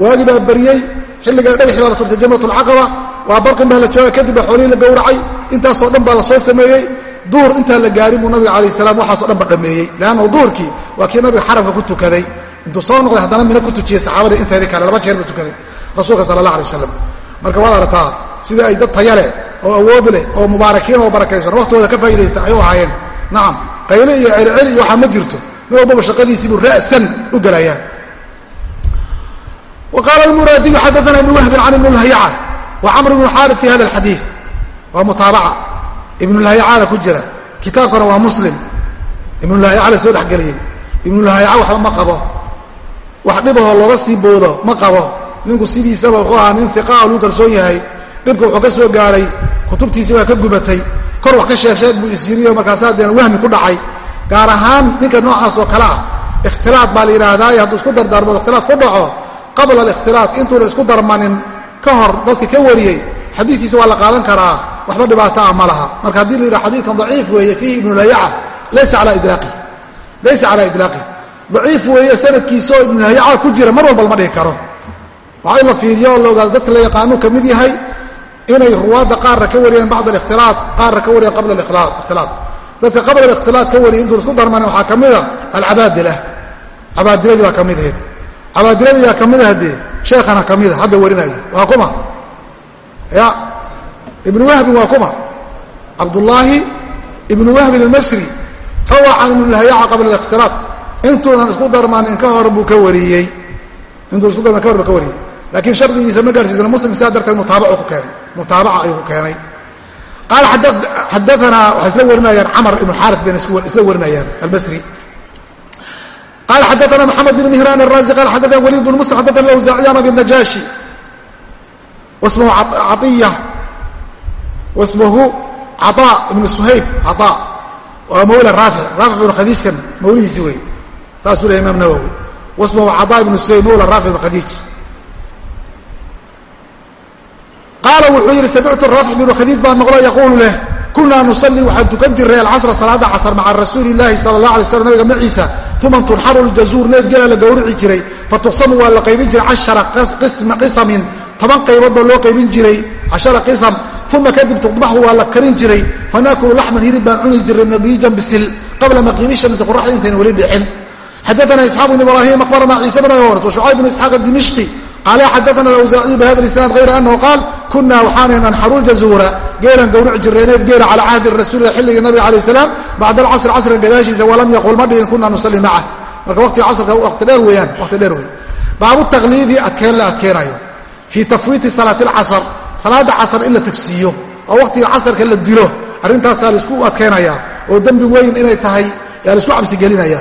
Waagii baa baryey xilliga dhagaxii baa la turtay jamrat alcaqaba waa barqin baa la jooga kadib baa xoolihii la gowracay intaasoo dhan baa la sameeyey. Duur intaan la gaarin buu nabiga calayh salaam waxaaso dhan ba dhameeyey. Leanna duurkii waa kii nabiga xaramka ku tukaday. Intuu soo noqday haddana mina ku tujiyey saxaabadii inteedii kale laba jeer buu tukaday. Rasuulka sala allah alay wasalam marka waad aragtaa sidii ay dad taya leh oo awood leh oo mubaarakiin oo barakaysan waqtigooda ka faa'idaysta ay ahaayeen. Nacam qayle iyo celceli iyo waxaa ma jirto. Mid walbaba shaqadiisiibuu ra'san u gelayaa almuraadiyu xadaana ibnu wahbin can ibn lhayaca wa camr ibnu xaari fi hada alxadiid waa mutaabaca ibnulhayacaana ku jira kitaabkana waa muslim ibnulhayaca la soo dhexgeliyey ibnulhayaca waxba ma qabo wax dhibahoo looga sii boodo ma qabo ninku sidiisaba wuxuu ahaa nin iqaa luu kalsoon yahay dhibka wuxuu ka soo gaaray kutubtiisii ka gubatay kor wax ka sheegsheeg buu isyiriyo markaasaa deen wahmi ku dhacay gaar ahaan ninka noocaas oo kale ah ikhtilaad baa la yidhaahdaay hadduu isku dardaarmood ikhtilaad ku dhaco qabla alikhtilaad intuuna isku darmanin ka hor dadka ka wariyey xadiidkiisa waa la qaadan karaa waxba dhibaato ah ma laha. Marka haddii la yidhaha xadiidkan daciif weeye fiihi ibnulayaca laysa calaa idraaqih laysa calaa idraaqih daciif weeye sanadkiisaoo ibnulayaca ku jira mar walba lama dhihi karo. Waxaa in la fiiriyo oo la ogaado dadka la yaqaanu ka mid yahay inay ruwaadda qaarna ka wariyeen bacd alikhtilaad qaarna ka wariyeen qabla ikhtilaad dadka qabla alikhtilaad ka wariyay intuun isku darmanin waxaa ka mida alcabaadila. Cabaadiladii baa ka mid ahayd cabaadiladii baa ka mid ah dee sheekhana ka mida hadda warinayo waa kuma. Ya ibnu wahbin waa kuma. Cabdullaahi ibnu wahbin almasri rawaa can ibnulhayaca qabla alikhtilaad intuunan isku darmanin ka hor buu ka wariyey. Intuu isku darman ka hor buu ka wariyey. Laakiin shardigiisa ma gaarsiisana muslim sidaa darteed mutaabacu ku keenay. Mutaabaca ayuu ku keenay. Qaala xadaanaa waxay isla warinayaan camar ibnu xaaris bayna isla warinayaan albasri qala xadaana maxamed bn mihraan الrazi qala xadaana waliid bn muslim xadaana awzaaciyaan bالnajaashi wasmahu caiya wasmahu caطaa ibnu suhayb caطaa waa mawla raafic raafic ibnu khadiijkan mawlihiisi wey saasuu leh imaam nawowi wasmahu caطaa ibnu suhayb mawla raafic ibnu khadiij qaala wuxuu yidhi samictu raafic bnu khadiij baa maqlo yaquulu leh kunaa nusalli waxaan tukan jirray alcasra salaada casr maca rasuuli illaahi sala allah alay slam nabiga maciisa uma tunxaru ljazuur neef gela la gowrici jiray fatuqsamu waa la qaybin jiray cashara qisamin toban qaybood baa loo qaybin jiray cashara qisam uma kadib tuqbaxu waa la karin jiray fanaakulu laxman hilib baan cuni jiray nadiijan bisil qabla maqiimi shamsi qoraxda intayna weli dhicin xadaana isxaaq bn ibraahim akhbarana ciise bn ors washucayb bn isxaaq adimishqi qaala xadaana awsaaciyu bihada isnaad hayra anahu qaal kunaa waxaana nanxaru ljazuura geelan gowrici jirray neef geela calaa cahdi rasuulilah xilligii nabiga alayh salaam bacda alcasr casriga gadaashiisa walam yaqul ma dhihin kunaa nusalli macah marka waqtiga casrka waqti dheer weeyaan waqti dheer wey baabu takliidi adkeen la adkeenayo fii tafwiiti salaati alcasr salaada casr in la tagsiiyo oo waqtiga casrka la dilo arrintaasaa la isku adkeenaya oo dembi weyn inay tahay yaa la isku cabsigelinaya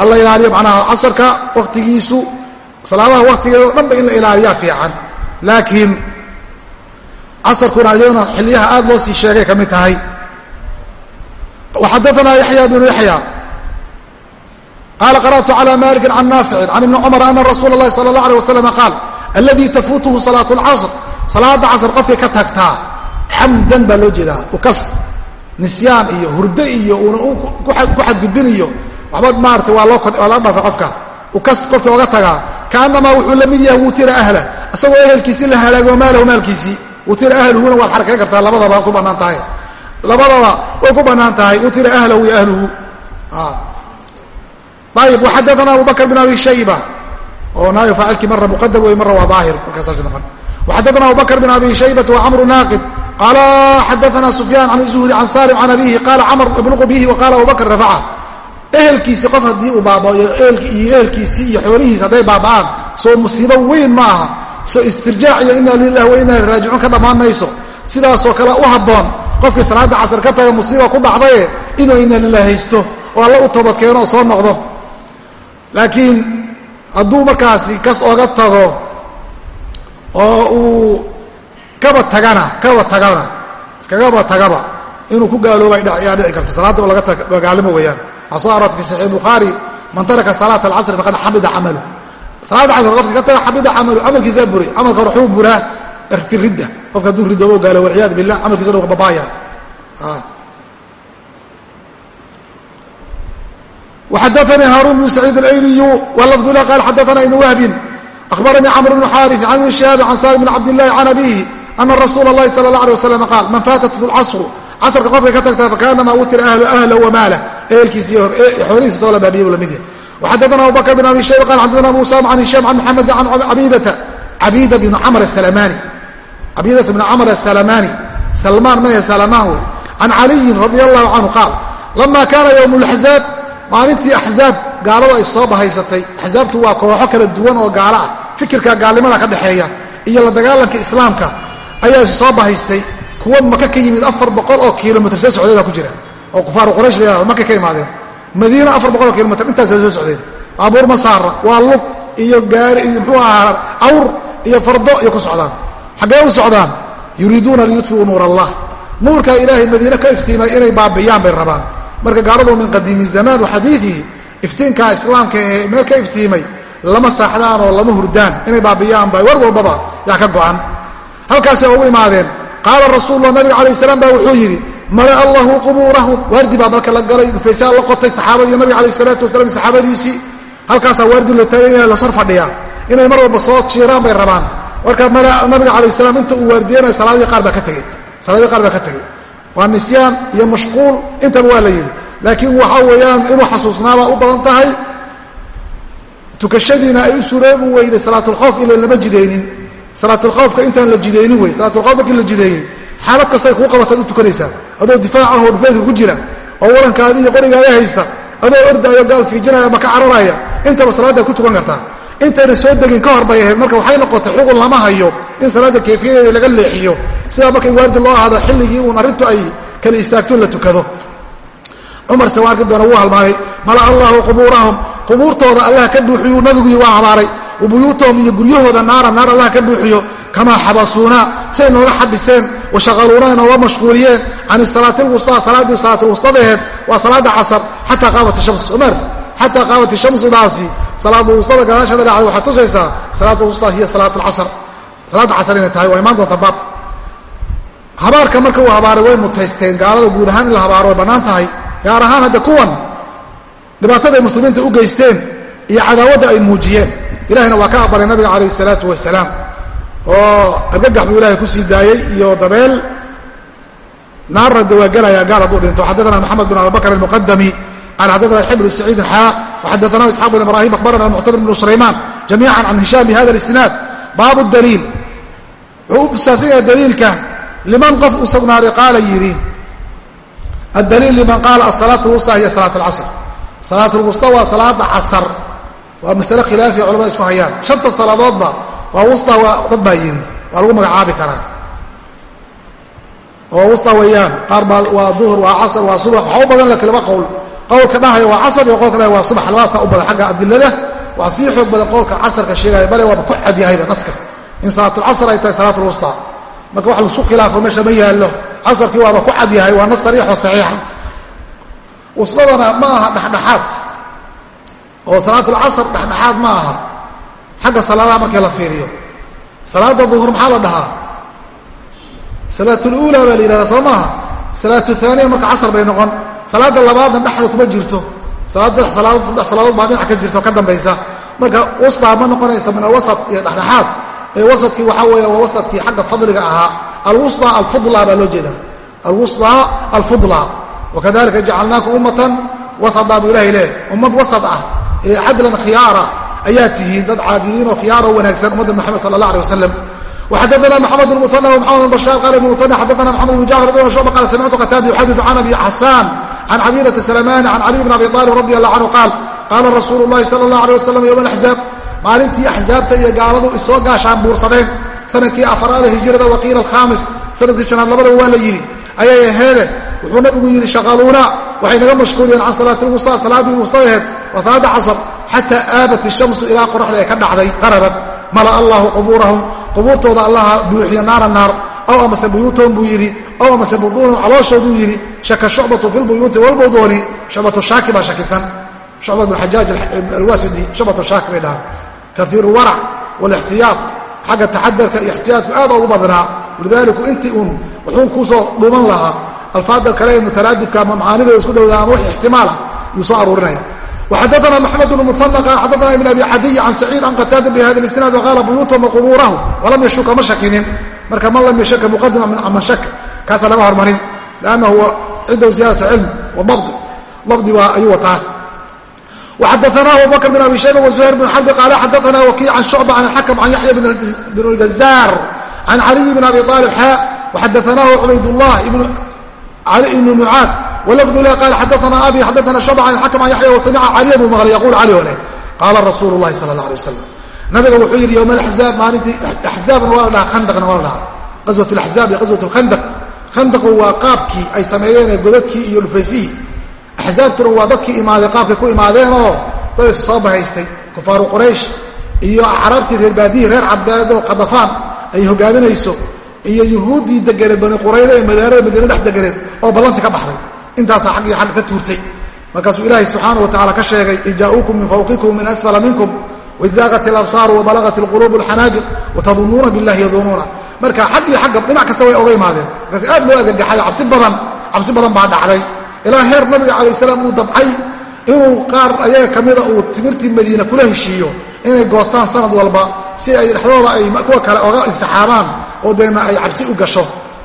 alla ilaaliyo macnaha casrka waqtigiisu salaadaha waqtigeedao dhanba in la ilaaliyaa fiican laakiin casarkuna ayaduna xiliyaha aad loo sii sheegay ka mid tahay waxadaanaa yaxya bnu yaxya qaala qara'tu calى maliki can naaficin can ibni cumar ana rasuula اlahi salى اllah alيه waslm qaal aladii tafuutuhu salaaة اlcasr salaada casr qofkay ka tagtaa xamdan baa loo jeedaa ukas nisyaan iyo hurdo iyo una ku xadgudbin iyo waxba maarata waa loo waa loo dhaafay qofka ukas qofkii oga tagaa kaanamaa wuxuu la mid yahay wutira ahla. Isagoo ehelkiisii la halaago maalahu maalkiisii. Wutira ahluhuna waad xarakayn kartaa labadaba ku bannaan tahay. Labadaba way ku bannaan tahay utira ahlahu iyo ahluhu. Ayib waxadaana abu bin abi shayba. Oo naayo faacilkii mara muqadam wey mara waa daahir markaasaas noqon waxadaana abu bakr bin abi shaybata wa camru naaqid. Qaala xadaana sufyaan can zuhri can salim can abihi qaala camr ibluqu bihi wa qaala abu bakr rafaca ehelkiisii qof haddii uu baabao iyo ehelkiisii iyo xoolihiisi hadday baaba'aan soo musiibo weyn ma aha soo istirjaac iyo inaa lilah wa inaa raajicuun ka dhammaan sidaasoo kale u habboon qofkii salaadda casar ka taga musiiba ku dhacdaye inuu inaa lilah haysto oo alla u toobadkeeno oo soo noqdo. Laakiin hadduu markaasi kas oga tago oo uu kaba tagana kaba tagana iskagaba tagaba inuu ku gaalooba ayaa dhici karta salaadda oo laga gaalimo weeyaan waxaa soo aroortay fi saxiix bukhaari man taraka salaata alcasri faqad xamida camalu salaada casr qofka ka taga xamida camalu camalkiisaa buray camalka hore waxuu buraa fi ridda qofka hadduu ridoobo gaalo walciyaadu billah camalkiisa dhan babaaya وxadثnي hاrون بن سعيid الأyلي واللفظ l qال xadثna iبن وهب أخبرني cمر بن xاrث عن بن شهاaب عن sالم بن عبد اللhi عن أبيه أن رsuuل اللhi صلى الله عليه وسلم قال maن fاaتت الcصر casrka qofkay ka tagta fakaanama witr أهl وmaaله ehelkiisi xoolihiisa soo labaabiye buu la mid yahay. Waxadana abubakr bin abi shayba qal xadana musa can hisham can maxamed can cabidata cabida bn amr asalamaani cabidata bn camr asalamaani salmaan mane salamaan wey can caliyin radia allahu canhu qaal lama kaana yowmu laxzaab maalintii axzaab gaaladu ay soo bahaysatay. Axzaabtu waa kooxo kala duwan oo gaalo ah. Fikirka gaalnimada ka dhexeeya iyo la dagaalanka islaamka ayaa soo bahaystay. Kuwa maka ka yimid afar boqol oo kilomitr soo socdeeda ku jira oo kufaaru quraysh la maka ka imaadeen. Madiina afar boqol kilomitr intaasa soo socdeen. Baabuur masaara waa lug iyo gaari iyo muxuu ahaa awr iyo fardo iyo ku socdaan. Xaggee u socdaan? Yuriiduuna liyudfiuu nuur allah nuurkaa ilaahay madiine ka iftiimay inay baabiyaan bay rabaan. Marka gaaladu min qadiimi zamaan waxadiidihi iftiinkaa islaamka ee meel ka iftiimay lama saaxdaan oo lama hurdaan. Inay baabiyaan bay war walbaba yaa ka go'an. Halkaasay ugu imaadeen. Qaala rasuulula nabiga calayh salaam baa wuxuu yidhi mala allahu qubuurahum waardi baa marka la galay dhufaysaa la qotay saxaabadii nabiga calayh salaatu wasalam saxaabadiisii halkaasaa waardi la taagay inay la sor fadhiyaa inay mar walba soo jiiraan bay rabaan. Marka nabiga calayh salaam inta uu waardiyanayo salaadii qaar baa ka tegey. Salaadii qaar baa ka tegey. Waa nisyaan iyo mashquul intaba waa la yidhi. Laakiin waxaa weeyaan inuu xasuusnaabaa u badan tahay tukashadiina ay u suroobi weyday xaalad kastoy kuu qabataad u tukanaysaa adoo difaacahoo dhufeedka ku jira oo warankaadi iyo qorigaada haysta adoo ordaayo gaal fiijinaya maka cararaya intaba salaaddaad ku tukan kartaa intayna soo degin ka hor ahayd marka waxay noqotay xugun lama hayo in salaadda kayfiyadeeda laga leexiyo. Sidaa markay waardi loo ahado xilligii uun arrintu ay kala istaagto la tukado. Cumar se waa arki doona wuu halmaamay. Mala allahu qubuurahum. Qubuurtooda allah ka buuxiyuu nabiguyi waa habaaray. Wa buyuutahum iyo guryahooda naara naar allah ka buuxiyo kamaa xabasuuna say nooga xabiseen washaqaluuna nooga mashquuliyeen can salaati lwustaa salaaddii salaatulwustadaheed waa salaada casar xataa qaamat shams umar xataa qaamat shamsidaasi salaada wustada gadaasheeda dhacday waxaad tusaysaa salaat wustaa hiya salaat lcasr salaadda casar inay tahay waa imaan doonta baab habaarka marka uu habaaray way mutaysteen gaalada guud ahaan in la habaaro way bannaan tahay gaar ahaan hadda kuwan dhibaatada ay muslimiinta u geysteen iyo cadaawadda ay muujiyeen ilahayna waa ka aqbalay nabiga calayh isalaatu wasalaam oo argagax buu ilahay ku sii daayey iyo dabeel naarna de waa gelaya gaal hadduu dhinto. Xaddaana maxamed bin abibakr almuqadami qala xaddaana bnu saciidin xaa waxaddaana isxaaq bin ibrahim akhbarana muctamir bnu sulaymaan jamiican can hishaam bi hada isnaad baabu daliil. Wuxuu u saabsan yahay daliilka liman qof u sugnaaday qaala yidhi addaliil liman qaala asalaat lwusطa hiya salaat alcasr salaat lwusطa waa salaada casar waa masale khilaafiya culamada isku hayaan. Shanta salaadoodba waa wusta waa dad baa yidhi. Waa lagu magacaabi karaa. Oo wusta weeyaan qaar baa waa duhur waa casr waa subax waxaa u badan laba qowl. Qowlka dhahaya waa casar iyo qowlka dhahaya waa subax labadaasaa u badan. Xagga adilada waa sii xoog badan qowlka casarka sheegaya bale waaba ku cadyahayba naska. In salaatulcasr ay tahay salaat lwusطa marka wax la isku khilaafo meesha ma yaallo. Casarkii waaba ku cadyahay waa nas sariixo saxiixa. Wusladana ma aha dhexdhexaad. Oo salaatulcasr dhexdhexaad ma aha xagga salaadaha markii la fiiriyo. Salaada duhur maxaa la dhahaa? Salaatuluula baa la yidhahdaa soo maaha? Salaatu haaniya marka casar bay noqon. Salaada labaadna dhexda kuma jirto. Salaad saddex salaadood saddex salaadood baa dhinac ka jirto ka dambaysa. Marka wustaa ma noqonaysa min alwasat iyo dhexdhexaad. Ee wasadkii waxaa weeye waa wasadkii xagga fadliga ahaa. Alwusطa alfudla baa loo jeedaa. Alwusطaa alfudlaa. Wakadalika jacalnaakum ummatan wasadaa buu ilahay leehay ummad wasad ah ee cadlan khiyaara ayaa tihiin dad caadiliin oo khiyaaroo wanaagsan ummadda moxamed sala allah alay wasalam وxadثna mحamed بن مثنى ومحamed بن بشاaر qال بن مثنى xadثna محamed بن جعفر بن شعبة qال سمعت qتاadة يxadث عن أبي xasاn عن cبيرة سلمان عن علي بن أبي طالب رضي الله عنه قاaل qاala رasuuل اللhi صلى الله عليه وسلم يوم الأحزاab maalintii axزaabta iyo gaaladu isoo gaashaan buursadeen sanadkii afaraada hijrada waqiila alkhaamis sanadkii shanaad labadaba waa la yidhi ayay aheede wuxuu nabigu yidhi shaqaluuna waxay naga mashquuliyeen can salaati lwusطaa salaaddii wustaheed waa salaada casr xataa aabat ishamsu ilaa qoraxda ay ka dhacday qarabad mala allahu qubuurahum qubuurtooda allaha buuxiya naara naar. Aw amase buyuutahum buu yidhi aw amase buduunahum calooshooduu yidhi shaka shucbatu fi lbuyuuti walbuduuni shucbatu shaaki baa shakisan. Shucbat bn xajaaj alwasidi shucbatu shaaki bay dhahaan. Kaiiru warac wlixtiyaad xagga taxadarka iyo ixtiyaadku aad ugu badnaa. Walidaliku intii uun wuxuu kuusoo dhuuman lahaa alfaada kale ee mutaraadifka ama macaanidooda isku dhowdaa ama wix ixtimaalah yuu soo aruurinaya وxadثna mحamed بن مثنى qال xadثna iبn abi cadiy can سacيid can qataada bhada اisnaad وqاala buyuutahum وqubuurahum walam yashuka ma shakinin marka man lam yashaka muqadima man shaka kaasaa laga hormarin لأnnahu cindahu ziyaadaة cilm وdabط dabdi baa ayuu wataa وxadثna abu bkr بن abi shayba وزهير بن xرب qاala xadثna wkiic can شhucبة can الxakم can yaحya بن الجزاr can عaliي بن abi طالب xا وxadثnahu cubaydالlah ibn mucaad wlafdu lah qaal xadaana abi xadaana shucba can xakm can yaxya wasamica caliya buu maqlay yaquul cali ole qaala rasuulu lahi sala allah alay wasalam nabiga wuxuu yidhi yowma alaxzaab maalintii axzaabna waa la dhahaa khandaqna waa la dhahaa qaswat laxzaab iyo qaswat lkhandaq khandaqu waa qaabkii ay sameeyeen ee godadkii iyo dhufaysihii axzaabtuna waa dadkii imaaday qaabkay ku imaadeenoo dad is soo bahaystay kufaaru quraysh iyo acraabtii reer baadiyii reer cabeed oo qadafaan ay hogaaminayso iyo yuhuuddii deganeed bani qurayda ee magaalada madiine dhex deganeed oo ballanti ka baxday. Intaasaa xag iyo xagga ka tuurtay. Markaasuu ilaahay subxaana wa tacala ka sheegay id jaa'uukum min fawqikum min asfala minkum waid zaaqat ilabsaaru wabalagat ilquluubu alxanaajir watadunnuuna billahi yadunuuna marka xag iyo xagga dhinac kasta way oga imaadeen. Markaas aad loo agagaxayo cabsi badan cabsi badan baa dhacday. Ilaa heer nabiga calayh salaam uu dabcay inuu qaar ayaga ka mida uu timirtii madiina kula heshiiyo inay goostaan sanad walba si ay dhexdooda ay kuwa kale oga insaxaabaan oo deena ay cabsi u gasho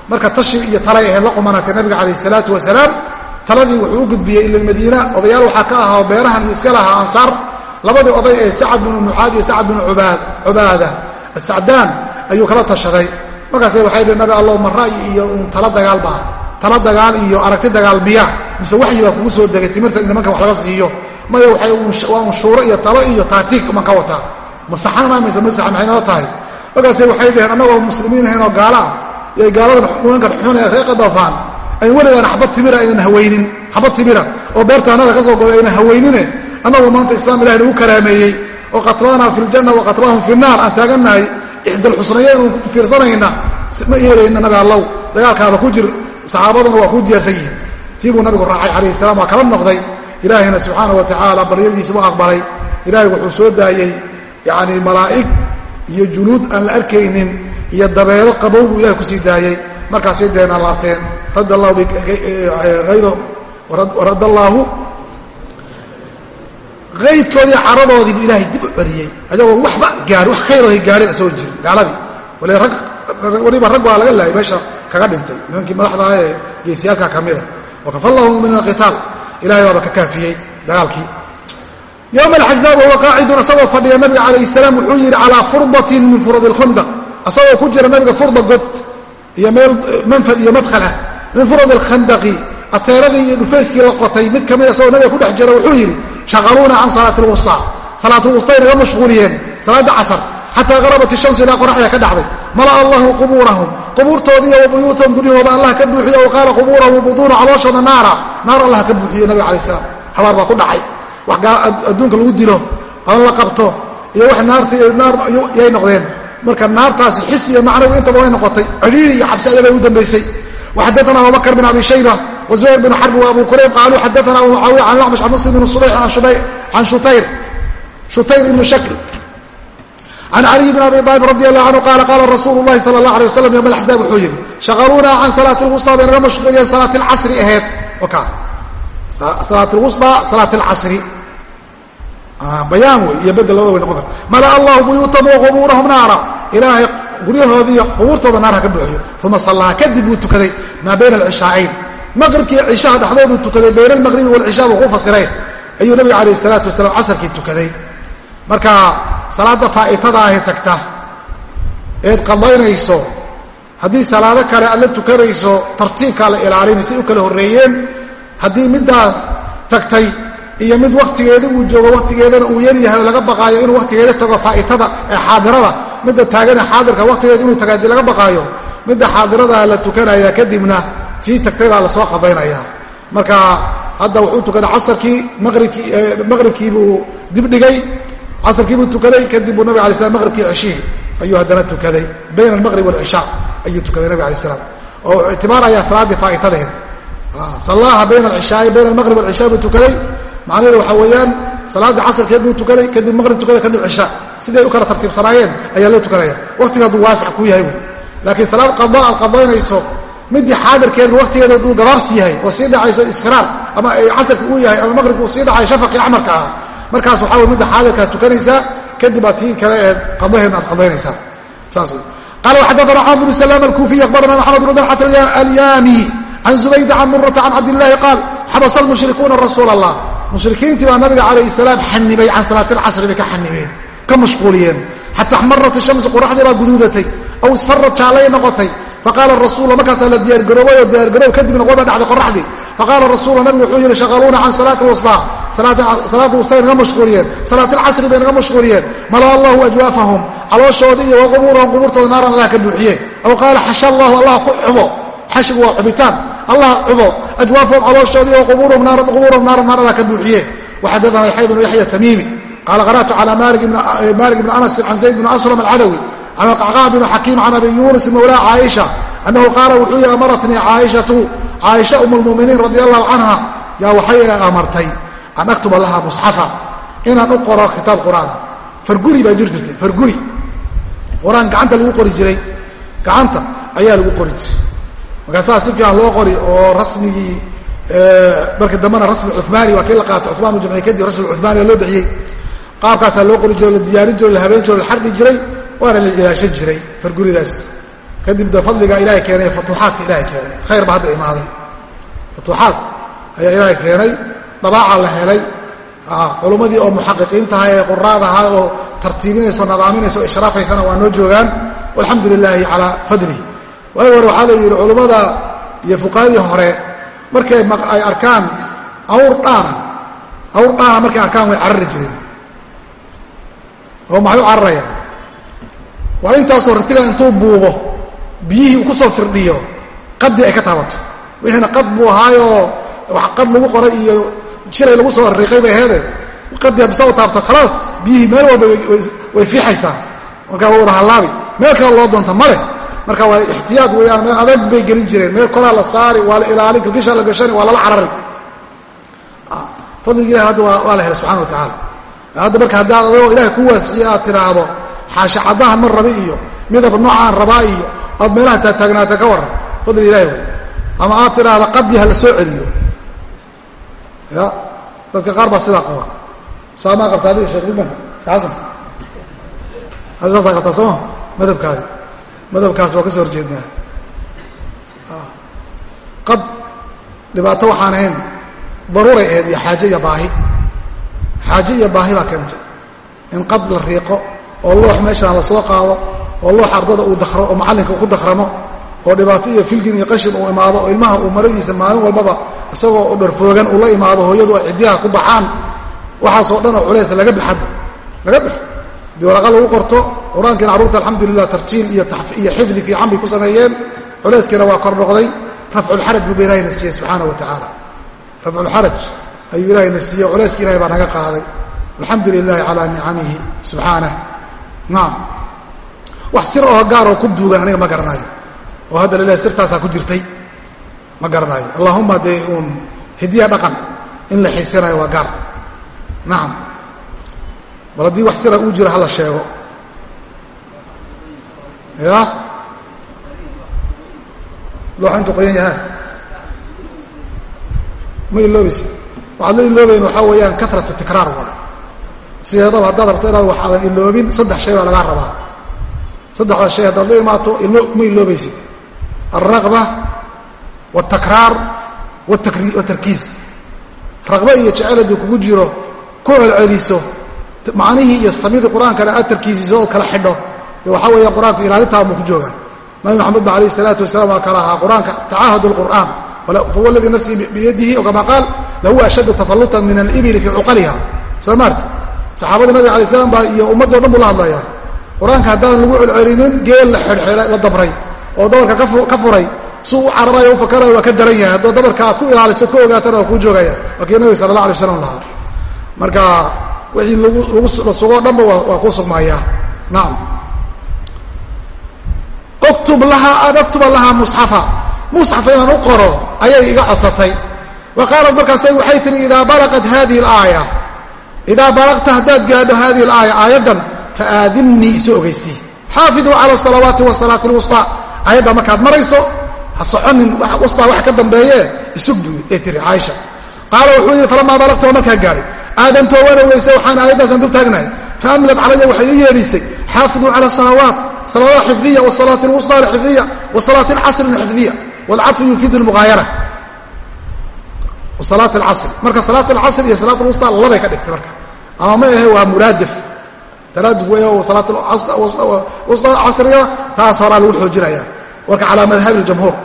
marka tashi iyo talay ahayd la qumanatay nabiga calayh salaatu wasalaam taladii wuxuu u gudbiyey ila madiina. Odayaal waxaa ka ahaa beerahan iska lahaa ansaar. Labadii oday ee sacad binu mucaad iyo sacad binu cubaada asacdaan ayuu kala tashaday. Markaas waxay dhi nabi allow ma ra'yi iyo un tala dagaalbaa tala dagaal iyo aragti dagaal miya mise waxyi baa kugu soo degay timirta nimanka wax laga siiyo. Maya waa un shuuro iyo talo iyo taatiig man ka wataa. Masaxana mise masaxa maxay nala tahay? Markaase waxay dhaheen annagoo muslimiin ahayn oo gaalaa iyo gaaladan nimankan xun ee reer qadafaan ayn weligaan xabad timira aynan hawaynin xabad timira oo beertaanada ka soo goday aynan hawaynine annagu maanta islaam ilahi nagu karaameeyey. Oo qatlaanaa fi ljanna wa qatlaahum fi naar. Aan taagannahay ixdalxusnayaynu fiirsanayna ma yeelayna nabi allow dagaalkaada ku jir saxaabaduna waa kuu diyaarsan yihiin. Tii nabigu raacay calayhi salaam waa kala noqday. Ilaahayna subxaana wa tacaala baryadiisa u aqbalay. Ilaahay wuxuu soo daayey yacni malaa'ig iyo junuud aan la arkaynin iyo dabeelo qabow buu ilahay ku sii daayey markaasay deena laabteen radd allaahu aydkoodii caradoodii buu ilaahay dib u celiyey. Ayagoo waxba gaari wax khayrahay gaareen asagoo jirin gaaladii. Waliba rag waa laga laayay meesha kaga dhintay. Nimankii madaxda ah ee geesiyaalka ka mida. Wakafa allahu min alqitaal. Ilahay baaba ka kaafiyey dagaalkii. Yowma alxazaab wahuwa qaacidun asagoo fadhiya nabiga calayh salaam wuxuu yidhi calaa furdatin min furad alkhundaq asagoo ku jira nabiga furda god iyo meel manfad iyo madkhala min furad alkhandaqi ateeradii iyo dhufayskii la qotay mid ka mid asagoo nabiga ku dhex jira wuxuu yidhi shaqaluuna can salaati lwustaa salaatulwustay naga mashquuliyeen salaada casar xataa qarabat ishamsu ilaa qoraxda ka dhacday. Mala'a allahu qubuurahum qubuurtoodiiyo wa buyuutahum guryahooda allah ka buuxiyo wa qubuurahum buduuna calooshooda naara. Naar allah ka buuxiyo nabiga calayh salaam. Habaar baa ku dhacay. Wax adduunka lagu dilo ama la qabto iyo wax naarta naar yay noqdeen marka naartaasi xis iyo macnawi intaba way noqotay. Cidhiiri iyo xabsi ayabay u dambaysay. Waxadaana abubakr bin abi shayba wazuhayr bin xarbi wa abu kurayb qaaluu xadaana abu mucaawiya can lacmash can muslim bn subayx can shutayr. Shutayr ibnu shakl. Can caliy bn abi aalib radi allahu canhu qaala qaala rasuulu llahi sala allah alay waslam yowma alaxzaab wuxuu yidhi shaqaluuna can salaati lwustaa bay naga mashquuliyeen salaati alcasri aheed salaat lwustaa salaat alcasri bayaan wey iyo bedel labada way noqon karta mala allahu buyuutahum wa qubuurahum naara. Ilaahay guryahoodiiyo qubuurtooda naar ha ka buuxiyo uma sallaha kadib buu tukaday maa bayna alcishaacayn maqribkii cishaha dhexdoodu tukaday bayna almaqribi walcishaa buu ku fasiray. Ayuu nabiga calayh salaatu wasalaam casarkii tukaday. Marka salaadda faa'itada ahi tagta. Eed qadaynayso haddii salaado kale aad tukanayso tartiibkaa la ilaalinay say u kala horreeyeen haddii middaas tagtay iyo mid wakhtigeeda uu joogo wakhtigeedana uu yaryahay oo laga baqaayo inuu wakhtigeeda tago faa'itada ee xaadirada. Midda taagane xaadirka wakhtigeeda inuu taga haddii laga baqaayo midda xaadiradaa la tukanaya kadibna tii tagtay baa la soo qadaynaya marka hadda wuxuu tukaday casarkii maqribkii maqribkiibuu dibdhigay casarkiibuu tukaday kadib buu nabig alay slam maqribkii ceshihii ayuu haddana tukaday. Bayna almaqrib walcishaa ayuu tukaday nabig alay slam oo ictibaarayaa salaaddii faa'itadeed sallaaha bayna alcishaai bayna almaqrib walcishaa buu tukaday macnaheedu waxaa weeyaan salaaddii casarkeed buu tukaday kadib maqrib tukaday kadib cishaa siday u kala tartiibsanaayeen ayaa loo tukanaya. Waqtiga hadduu waasac ku yahay wey laakiin salaad qada aad qadaynayso midii xaadirkeedna waktigeeda uu gabaabsi yahay oo sii dhacayso isfiraar ama casarka uu yahay ama maqribka sii dhacayo shafaqii camarka ah markaas waxaa wey midda xaadirkaa tukanaysaa kadib aad tii kale ee qadaheedna aad qadaynaysaa saas wey qala waxadana xaam bnu salaam alkuufiy akhbarana maxamed bnu dalxat alyaami can zubayda can murata can cabdillahi qaal xabasa almushrikuuna rasuul allah mushrikiintii baa nabiga calayh salaam xanibay can salaati alcasri bay ka xanibeen ka mashquuliyeen. Xata axmarat ishamsu qoraxdii baa guduudatay aw isfarad jaallay noqotay. Faqaala rasuul markaasaa la diyaargaroobay oo diyaargaroob kadibna waba dhacday qoraxdii. Faqaala rasuul nabigu wuxuu yidhi shaqaluuna can salaati wustaa salaada wustaa naga mashquuliyeen salaati alcasri bay naga mashquuliyeen. Mala allahu ajwaafahum calooshoodii iyo waqubuurahum qubuurtooda naaran allah ka buuxiye. Aw qaala xasha allahu allah ku cubo xashigu waa cubitaan. Allah cubo. Ajwaafahum calooshoodii wa qubuurahum naaran naar allah ka buuxiye. Waxadana yaxya bnu yaxya tamiimi. Qaala qara'tu cala malik bni anas can zayd bni aslam alcadawi can alqacqaa bn xakiim can abi yunis mawlaa caaisha annahu qaala wuxuu yihi amaratnii caaishatu caaisha um lmuminiin radi allahu canha. Yaa waxay amartay an aktuba laha musxafa inaan u qoro kitaab qur'aana. Farguri baa jir jirtay farguri. Qur'aan gacanta lagu qori jiray. Gacanta ayaa lagu qori jiray markaasaa si fiican loo qori oo rasmigii marka dambena rasmi cumaani waa kii la qaatay cumaan u jamciy kadib rasmi cumaaniga loo bixiyey. Qaabkaasaa loo qori jiray la diyaarin jiro o la habeen jiro la xardhi jiray waana la ilaashan jiray farguridaas. Kadib de fadliga ilahay keenay fatuuxaadka ilahay keenay. Khayr ba hadda imaaday. Fatuuxaad ayaa ilaahay keenay dabaaca la helay. Culummadii oo muxaqiqiin tahay ee quraad ahaa oo tartiibinayso nadaaminayso o ishrafaysana waa noo joogaan. Walxamdu lilaahi calaa fadlih waagi hore waxaa la yidhi culummada iyo fuqahadii hore markay ay arkaan awr dhaana awr dhaana markay arkaan way carari jireen. Oo maxay u cararayaan? Waa intaasoo ratiga intuu buubo biyihii uu ku soo firdhiyo qadii ay ka taabato wixiina qad buu ahaayoo wax qad lagu qoray iyo jiray lagu soo riiqay bay heede qadii hadduu saa u taabto khalaas biyihii meel walba way fiixaysaa. Markaa waa wada hallaabi. Meel kale loo doonta male marka waa ixtiyaad weeyaan meel adag bay gelin jireen. Meel kolaa la saari waa la ilaalin kilkishaa la gashani waa lala carari fadliga ilahi hadda waa la helay subxana wa tacaala. Hadda marka haddaad adagoo ilahay ku waasiye aad tidhaahdo xaasha caddahan ma rabi iyo midab noocaan rabaa iyo oad meelaha taataagnaata ka warran fadli ilahi wey ama aad tidhaahda qadii ha la soo celiyo. Ya dadka qaar baa sidaa qaba. Saa maa qabta adiga sheekh liban xasan. Adi saasaa qabtaa sooma madhabkaadi madhabkaas waa ka soo horjeednaa. Qad dhibaato waxaan ahayn daruuray ahayd iyo xaaje iyo baahi. Xaaje iyo baahi baa keentay. In qad la riiqo oo loox meeshaan la soo qaado oo loox ardada uu dakro oo macallinka ku dakramo oo dhibaato iyo filgin iyo qashin uu imaado oo ilmaha uu maradiisa maalin walbaba isagoo dharfoogan uu la imaado hooyadu ay ciddiyaha ku baxaan. Waxaasoo dhan oo culays laga bixadda laga bix haddii waraqa lagu qorto qur'aankiina carruurta alxamdulilah tartiil iyo iyo xifdi fiican bay ku sameeyeen culayskiina waa kor noqday. Rafculxaraj buu ba ilahayna siiyey subxaana wa tacaala. Rafculxaraj ayuu ilahayna siiyey culayska ilahay baa naga qaaday. Alxamdu lilaahi calaa nicamihi subxaanah naam. Wax sir oo gaaroo ku duugan aniga ma garanayo. Oo hadda laleehay sirtaasaa ku jirtay. Ma garanayo. Allahuma dee uun hidiya dhaqan in la xiisanayo waa gaar. Nacam bal haddii wax sira uu jiro hala sheego. Ya? Looxa intuu qoyan yahaa ma iloobaysi waxaad la iloobayn waxaa weeyaan karatu tikraar waa. Sideedaba haddaad rabto inaad wax aadan iloobin saddex shay baa lagaa rabaa. Saddexda shay haddaad la imaato ma iloobaysid alraqba watakraar watarkiis raqba iyo jecel hadduu kugu jiro ku celceliso macnihii iyo samidii qur'aankana aad tarkiisiso oo kala xidho. Waxaa weeya qur'aanku ilaalintaa buu ku joogaa. Nabi maxamed ba alayh salaatu wasalaam waa kala ahaa qur'aanka tacaahud lqur'aan fahuwa aladii nafsii biyadihi o kama qaal lahuwa ashaddu tafallutan min alibili fii cuqaliha. Soo maarta saxaabadii nabiga alay slam baa iyo ummaddo dhan buu la hadlayaa. Qur'aanka haddaanan lagu celcelinin geel la xidhxidhay la dabray oo dabarka ka furay si u cararayo u fakarayo waa ka daran yahay. Haddoo dabarka aad ku ilaaliso ka ogaatana waa kuu joogaya waa kii nabiga sala allah alay waslam lahaa. Marka wixii la sugoo dhanba waa kuu sugmaaya nacam uktub lahaa an aktuba lahaa musxafa. Musxaf inaan u qoro ayay iga codsatay. Wa qaalat markaas waxay tihi idaa balaqat hadihi alaaya. Idaa balaqta haddaad gaadho hadihi alaaya aayaddan faaadinnii iso ogeysii xaafiduu cala asalawaati wasalaati alwustaa aayadda markaad marayso ha soconin wustaa wax ka dambeeye isug buu ee tiri caaisha. Qaala wuxuu yidhi falamaa balaqta waa markaa gaadhay aadantoo waan ogeysay waxaan aayaddaasaan dul taagnahay. Faamlad calaya waxay ii yeedhisay. Xaafiduu cala salawaat. Salawaat xifdiya wasalaati alwustaa alxifdiya wasalaati alcasri alxifdiya waalcadfu yufiidu lmugaayara wasalaat alcasri marka salaat alcasri iyo salaat alwustaa labay ka dhigtay marka. Ama ma ahe waa muraadaf taraaduf wey salaat wustaa casriga taas horaa lagu xoojinaya. Warka calaa madhabi ljamhuur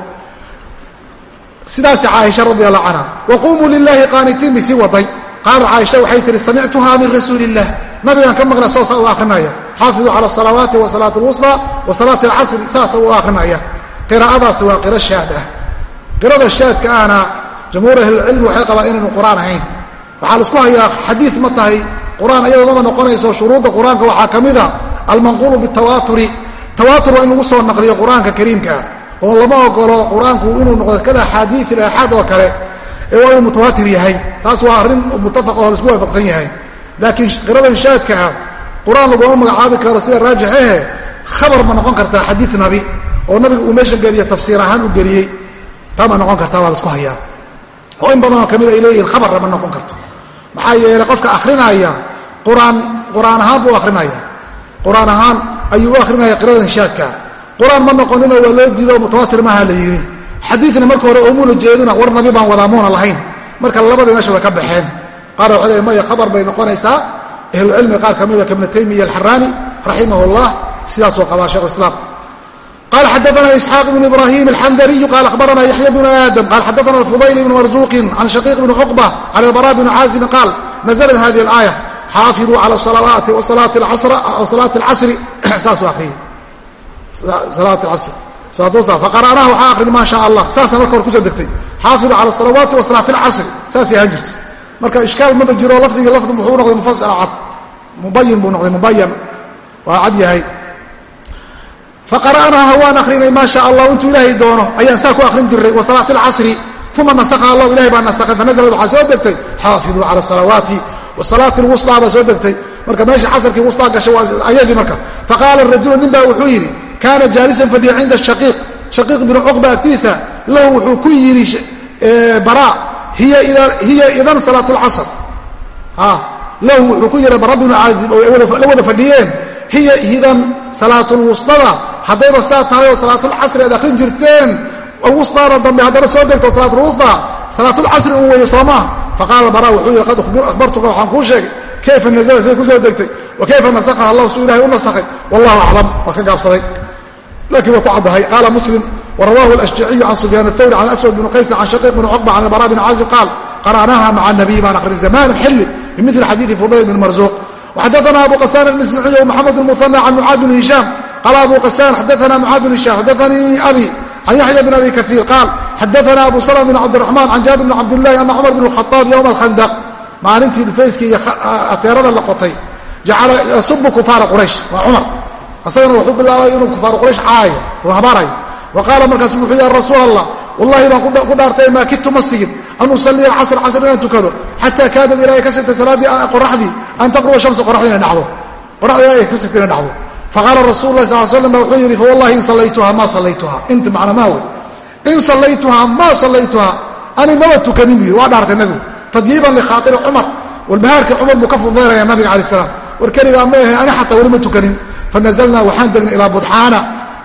sidaas caaisha radi allahu canha waqumuu lilahi qaanitiin bay sii waday qaala caaisha waxay tihi samictuha min rasuuli illah nabigaan ka maqla soosa u akrinaya xaafiduu cala asalawaati wa salaat alwusطa wa salaati alcasri saasa u akrinaya qiraa'adaasi waa qiro shaad ah qirada shaadka ahna jamhuur ahlilcilmi waxay qabaan inaynu qur'aan ahayn waxaa la isku hayaa xadiid ma tahay qur'aan ayadoo mama noqonayso shuruudda qur'aanka waxaa ka mida almanquulu bitawaturi tawaatur waa in lagu soo naqliyo qur'aanka kale ee waa inuu mutawaatir yahay. Taas waa arrin muttafaq oo la isku waafaqsan yahay. Laakiin qiradan shaadka ah qur'aan laguma magacaabi karo sida raajix ahe khabar ma noqon kartaa xadiid nabi oo nabiga uu meesha geliye tafsiir ahaan u geliyey. Taa ma noqon kartaa waa la isku hayaa. Oo in badanoo ka mid ay leeyihiin khabarna ma noqon karto. Maxaa yeeley qofka akhrinaya quraan qur'aan ahaan buu akhrinaya. Qur'aan ahaan ayuu u akhrinaya qiradan shaadkaa qur'aan ma noqoninoo waa loo diido mutawaatir maaha la yidhi xadiidna marka hore oomuna jeedina war nabi baan wadaa muuna lahayn. Marka labadii meesha ka baxeen. Qaar waxay maya khabar bay noqonaysaa. Ahlucilmi qaar ka mida kabna taymiya alxaraani raximah llah sidaasoo qabaa shekh islaam qal xadaana isxaaq bn ibrahim alxandariyu qaal akhbarana yaxya bnu aadam qaal xadaana alfudayl bn marzuuqin can shaqiiq bni cuqba can albara bni caazibin qaal naزlat hadihi alaaya xaafiduu cala salawaati wasalaati alcasri saasuu akriyey salaat casr waxaa akrin maa marka meesha casrkii wusطaa gashay waa ayadii marka. Faqaala rajulu nin baa wuxuu yidhi kaana jaalisan fadhiya cinda shaqiiq. Shaqiiq binu cuqba agtiisa lahu wuxuu ku yidhi bara hiya idan salaat lcasr lahu wuxuu ku yidhi bara binu caazib oo la wada fadhiyeen hiya idan salaatulwustada haddayba saa tahay oo salaatulcasri aad akrin jirteen wusطaana dambe haddana soo degto salaatulwusطa salaatulcasri un weeye soo maha faqaala bara wuxuu yidhi qad akhbartuka waxaan kuu sheegay kayfa nazla siday ku soo degtay wa kayfa nasakhaha allah suu ilahay u nasakhay wallahu aclam waa iska gaabsaday lakiin way ku caddahay qaala muslim warawahu alashjaciyu can sufyaan athawri can aswad bni qaysin can shaqiiq bni cuqba can albara bni caazib qaal qara'naaha maca nabiy baan akhrin zamanan xilli bimili xadiidi fudayl bn marzuuq وxadثna abu qasaan الmismiciy ومxamed الmuثنى can mucaad bn hishaam qaala abu qasaan xadaثna mucaad bn hishaam xadaثanii abi can yaxya bn abi kaثiir qaal xadaثna abu slm bn cabdiرaحman can jaabir bn cabdiلlahi ana cumar bn الkhطاab ywma اlkhandq maalintii dhufayskii iyo ateerada la qotay jacala yasubu kufaara quraysh waa cumar asagana wuxuu bilaabay inuu kufaaru quraysh caayo uu habaarayo wa qaala markaasu wuxuu ya rasuul allah wallahi baan ku dhaartay maa kidtu ma an usaliya casr casr inaan tukado. Xataa kaadad ilaahay ka sigtay salaaddii qoraxdii an taqruba shamsu qoraxdii inay dhacdo. Qoraxdii ilaahay ka sigtay inay dhacdo. Faqaala rasul lah sal slam ba wuxuu yidhi fawallahi in sallaytuha ma sallaytuha inta macna maa wey in sallaytuha ma sallaytuha ani maba tukanin bu yidhi waa dhaartay nabigu. Tadyiiban likhaairi cumar. Walbahaarkii cumar buu ka fudaynaya nabiga alai salaam. War keligaa ma ahe ani xataa weli ma tukanin fanazalnaa waxaan degnay ilaa budxaana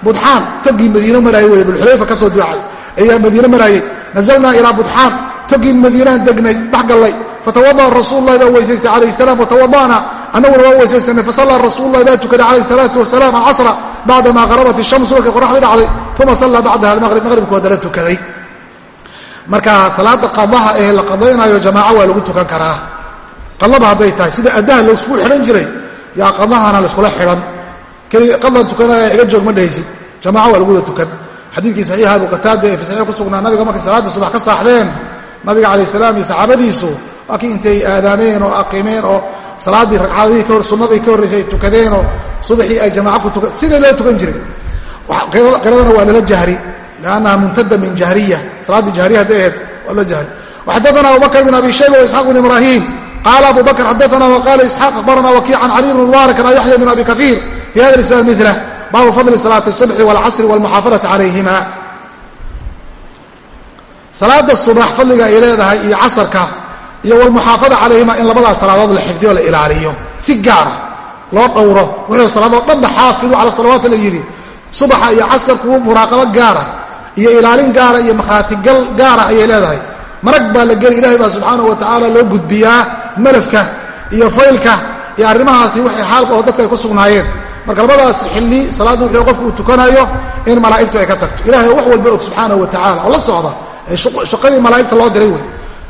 budxaan togii madiine maraayey wey dulxulayfa ka soo duucay ayaa madiine maraayey nazalnaa ilaa budxaan togii madiinaan degnay baxgallay fatawada'a rasuululahi baa weysaystay calayh salaam watawada'na annaguna waa weysaysanay fasallaa rasuululahi baa tukaday calayh salaatu wasalaam alcasra bacdamaa qarabat ishamsu markay qoraxdii dhacday uma sallaa bacdaha almaqrib maqribku haddana tukaday marka salaada qadaha ee la qadaynaayo jamaaco waa lagu tukan karaa qadaba hadday tahay sida addaha la isku xidhan jiray yaa qadahana laiskula xidhan qadan tukanaya iga joog ma dhehaysid jamaaco waa lagu wada tukan. Xadiidkii saxiixa abu qataada ee fi ku sugnaa nabiga markay salaadda subax ka saaxdeen nabiga calayh salaam iyo saxaabadiisu waa kii intay aadaameen oo aqimeen oo salaaddii ragcadihii kahor sunnadii ka horraysay ay tukadeen oo subaxii ay jamaaco ku tukan sidai loo tukan jiray. Qiradana waa lala jahri liannaha muntada min jahriya. Salaaddii jahriya hadday ahayd waa la jahri. Waxadaana abubakr bin abi shayba waisxaaq bin ibraahim. Qaala abu bakr xadaana waqaala isxaaq akhbarana wakiic can cali bn mubaarak an yaxya bin abi kaiir fi hada isnaad mila baabu fadli salaati subxi walcasri walmuxaafadati calayhima salaada subax fadliga ay leedahay iyo casarka iyo walmuxaafada calayhima in labadaas salaadood la xifdiyo la ilaaliyo si gaara loo dhowro wuxuu salaadoo dhanba xaafidu cala salawaat la yidhi subaxa iyo casarku muraaqabo gaara iyo ilaalin gaara iyo makhaatigal gaara ayay leedahay marag baa la geli ilahay baa subxaanahu wa tacaala loo gudbiyaa malafka iyo faylka iyo arrimahaasi wixii xaalka oo dadka ay ku sugnaayeen marka labadaas xilli salaadda wixii qofku uu tukanayo in malaa'igtu ay ka tagto. Ilahay wax walba og subxaanahu wa tacala oo la socda shaqadii malaa'igta loo diray wey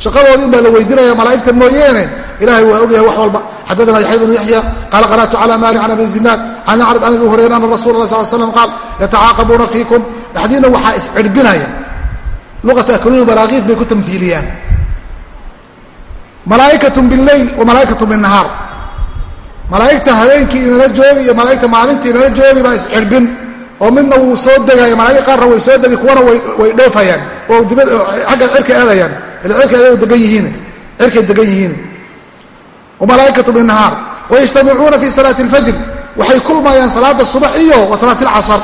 shaqadoodii baa la weydiinaya malaa'igta mooyeene. Ilahay waa ogyahay wax walba. Xadana yaxya bnu yaxya qaala qara'tu cala malik can abi zinaad can acrad can abi hurayra ana rasul lah sal slam qaal yatacaaqabuuna fiikum. Dhexdiina waxaa iscirbinaya luqata akluuni baraakiif bay ku tamhiiliyaan malaa'ikatun bileyl wa malaa'ikatun binnahaar malaa'igta habeenkii inala joogi iyo malaa'igta maalintii inala joogi baa iscirbin. Oo midna wuu soo degaya malaa'ig qaarna way soo degi kuwana way dhoofayaan. Oo agga cirka yihiin. Cirkay degan yihiin. Wamalaa'ikatu binnahaar wayajtamicuuna fi salaati alfajr waxay kulmayaan salaada subax iyo wa salaati alcasar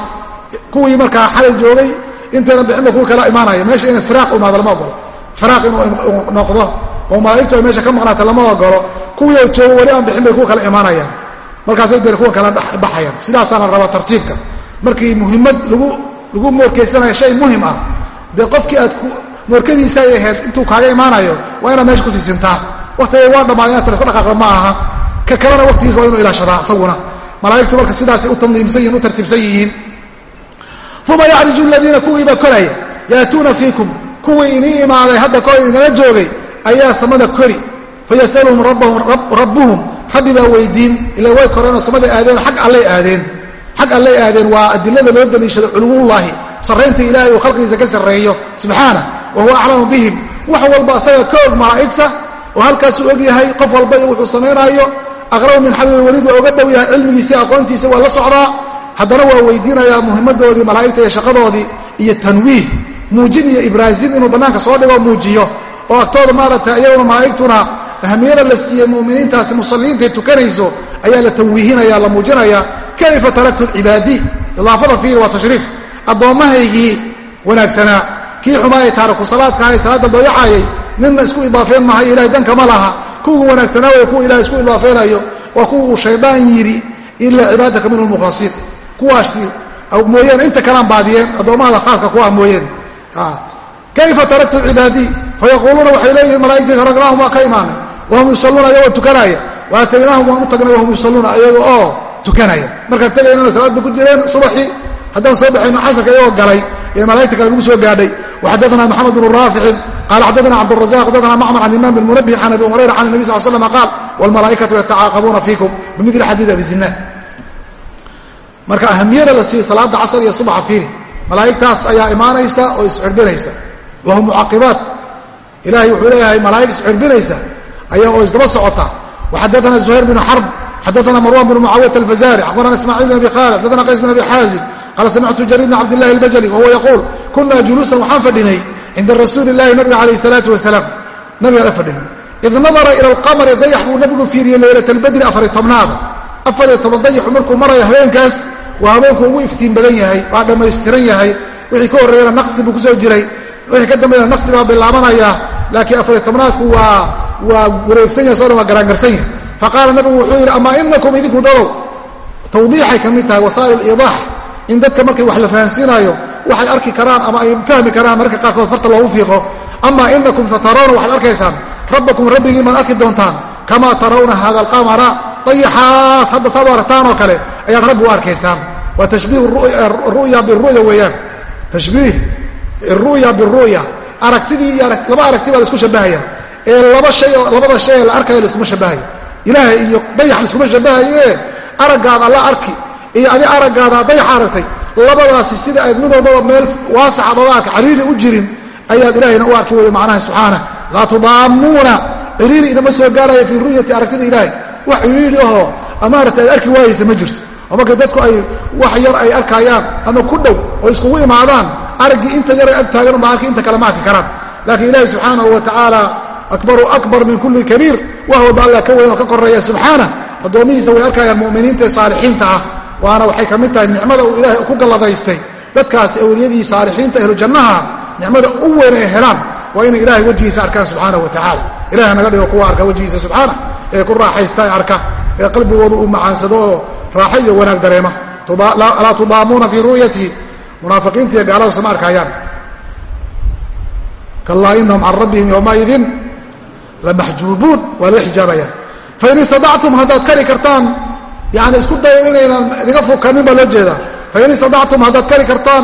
kuwii markaa xalay joogay intayna bixinba kuwii kala imaanaya. Meesha ina firaaq imaado ogolo firaaq inuu noqdo. Oo malaa'igtu ay meesha ka maqnaata lama ogolo kuwii joogo weli aan bixin bay kuwa kala imaanayaan. Markaasay dee kuwa kala baxayaan. Sidaasaana rabaa tartiibka. Markii muhimmad lagu moorkaysanaya shay muhiim ah dee qofkii aad moorkadiisa ay ahayd intuu kaaga imaanayo waa inaad meesha ku sii sintaa. Waktiga waa dhammaada inaad taleska dhaqaaqda ma aha. Ka kalena waktigiisa waa inuu ilaashadaa isaguna. Malaa'igtu marka sidaasay u tandiimsan yihiin u tartiibsan yihiin. Uma yacriju aladiina kuwiibaa koraya yaatuuna fiikum. Kuwii inii imaaday hadda kor inala joogay ayaa samada kori fayasaluhum rabbuhum rabbi baa weydiin. ila way koreenoo samada aadeen. xag allay aadeen. xag allay aadeen. waa adilada loo daliishado culuwullaahi sarraynta ilaahay uu khalqigiisa ka sarreeyo. Subxaana. Wa huwa aclamu bihim. Wax walba asaga ka og malaa'igta oo halkaasuu og yahay qof walba iyo wuxuu samaynaayo aqrabu min xablil waliid waa uga dhow yahay cilmigiisii aqoontiisa waa la socdaa. Haddana waa weydiinayaa muhimmadoodii malaa'igta iyo shaqadoodii iyo tanwiih. Muujin iyo ibraasin inuu bannaanka soo dhigo muujiyo. Oo agtooda maaragtay iyaguna malaa'igtuna ahmiyada la siiyey mu'miniintaasi musalliintay tukanayso ayaa la tanwiihinaya la muujinaya kayfa taraktu cibaadii idaafada fiiri waa tashriif addoommahaygii wanaagsanaa kii xumaayay taariku salaadkaahay salaadda dayacaayay ninna isku idaafeen mahayo ilahay danka ma laha. Kuwii wanaagsanaa way kuwa ilahay isku idaafeenayo waa kuwa uu shaydaan yidhi ilaa cibaadaka minhu lmukhlasiin kuwaasi mooyaane inta kalaan baadiyeen addoommahada khaaska kuwaa mooyeen. Kayfa taraktu cibaadii fayaquuluuna waxay leeyihiin malaa'igtii taragnaahum waa ka imaanay wahum yusalluuna ayagoo tukanaya wa aataynaahum waan u tagnay wahum yusalluuna ayaga oo tukanaya markaan tegaynana salaad ba ku jireen subaxii haddaan soo baxayno casarka iyagoo galay ee malaigta kale lagu soo gaadhay waxadaana maxamed bnu raaficin qaala xadaana cabdurazaq xadaana macmar can imaam bilmunabih can abi hurayra can nabi sal slam qaal wlmalaa'ikatu yatacaaqabuuna fiikum bimidli xadiid abi zinaad marka ahamiyada la siiyo salaada casar iyo subaxa fiiri malaa'igtaas ayaa imaanaysa oo iscirbinaysa lahu mucaqibaat ilahay wuxuu leeyahay malaa'ig iscirbinaysa ayaa oo isdaba socota. Waxadaana zuhayr bnu xarb xadaana marwan bn mucaawiyat alfazari akhbarana ismaaciil bn abi khaalid xadaana qays bn abi xaazim qaala samictu jariir bn cabdillahi albajali wahuwa yaquul kunaa juluusan waxaan fadhinay cinda rasuuli illahi nabiga calayh salaatu wasalaam. Nabigaan la fadhinay. Id nadara ila alqamari dayax buu nabigu fiiriyey leylat albadri afariy tobnaada afariyo toban dayaxu markuu marayo habeenkaas waa habeenku ugu iftiin badan yahay waa dhammaystiran yahay. Wixii ka horreeyana naqsi buu ku soo jiray. Wixii ka dambeeyana naqsi baa bilaabanaya laakiin afariy tobnaadku waa waa wareegsan yahay soo dhan waa garaangarsan yahay. Faqaala nabigu wuxuu yidhi amaa inakum idinku dalow tawdiixay ka mid tahay wasaa'il iidaax. In dadka markay wax la fahansiinaayo waxay arki karaan ama ay fahmi karaan mararka qaarkood farta loogu fiiqo. Ama inakum satarawna waxaad arkaysaan rabbakum rabbigiin baad arki doontaan kamaa tarawna hada alqamara dayaxaas hadda saad u aragtaan oo kale ayaad rabbi u arkaysaan. Waa tashbiih ru'ya biru'ya weeyaan. Tashbiih ru'ya biru'ya aragtidii iyo laba aragti baa isku shabahaya ee laba shay oo labada shay ee la arkaya laiskuma shabahayo ilaahay iyo dayax laiskuma shabahaye araggaada la arki. Iyo adi araggaada dayaxa aragtay. Labadaasi sida ayd mid meel waasaxad oga arka cariiri u jirin ayaad ilaahayna u arki weeye macnaha subxaana laa tudaamuuna. Ciriiri inama soo gaaraya fii ru'yati aragtida ilaahay. Wax ciriiri ahoo amaarata aad arki waayeysa ma jirto. Oo marka dadku ay wax yar ay arkayaan ama ku dhow oo iskugu imaadaan araggii inta yar ay ag taagan arki inta kale ma arki karaan. Laakiin ilaahi subxaanahu wa tacaala akbaru akbar min kulli kabiir wax walba alla ka weyn oo ka koreeya subxaana. Addoomihiisa way arkayaan mu'miniinta ee saalixiinta ah waana waxay ka mid tahay nicmada uu ilaahay ku galladaystay. Dadkaasi awliyadii saalixiinta ahlu jannaha nicmada u weyn ay helaan waa inay ilahay wejigiisa arkaan subxaanahu wa tacaala. Ilahay naga dhigo kuwa arka wejigiisa subxaana ee ku raaxaysta ee arka ee qalbigooda uu macaansado oo raaxo iyo wanaag dareema. Laa tudaamuuna fii ru'yatihi munaafiqiinta lamaxjuubuun waa laga xijaabayaan fain istadactum haddaad kari kartaan yani isku daya inaynan idiga fukanin baa loo jeedaa. Fain istadactum haddaad kari kartaan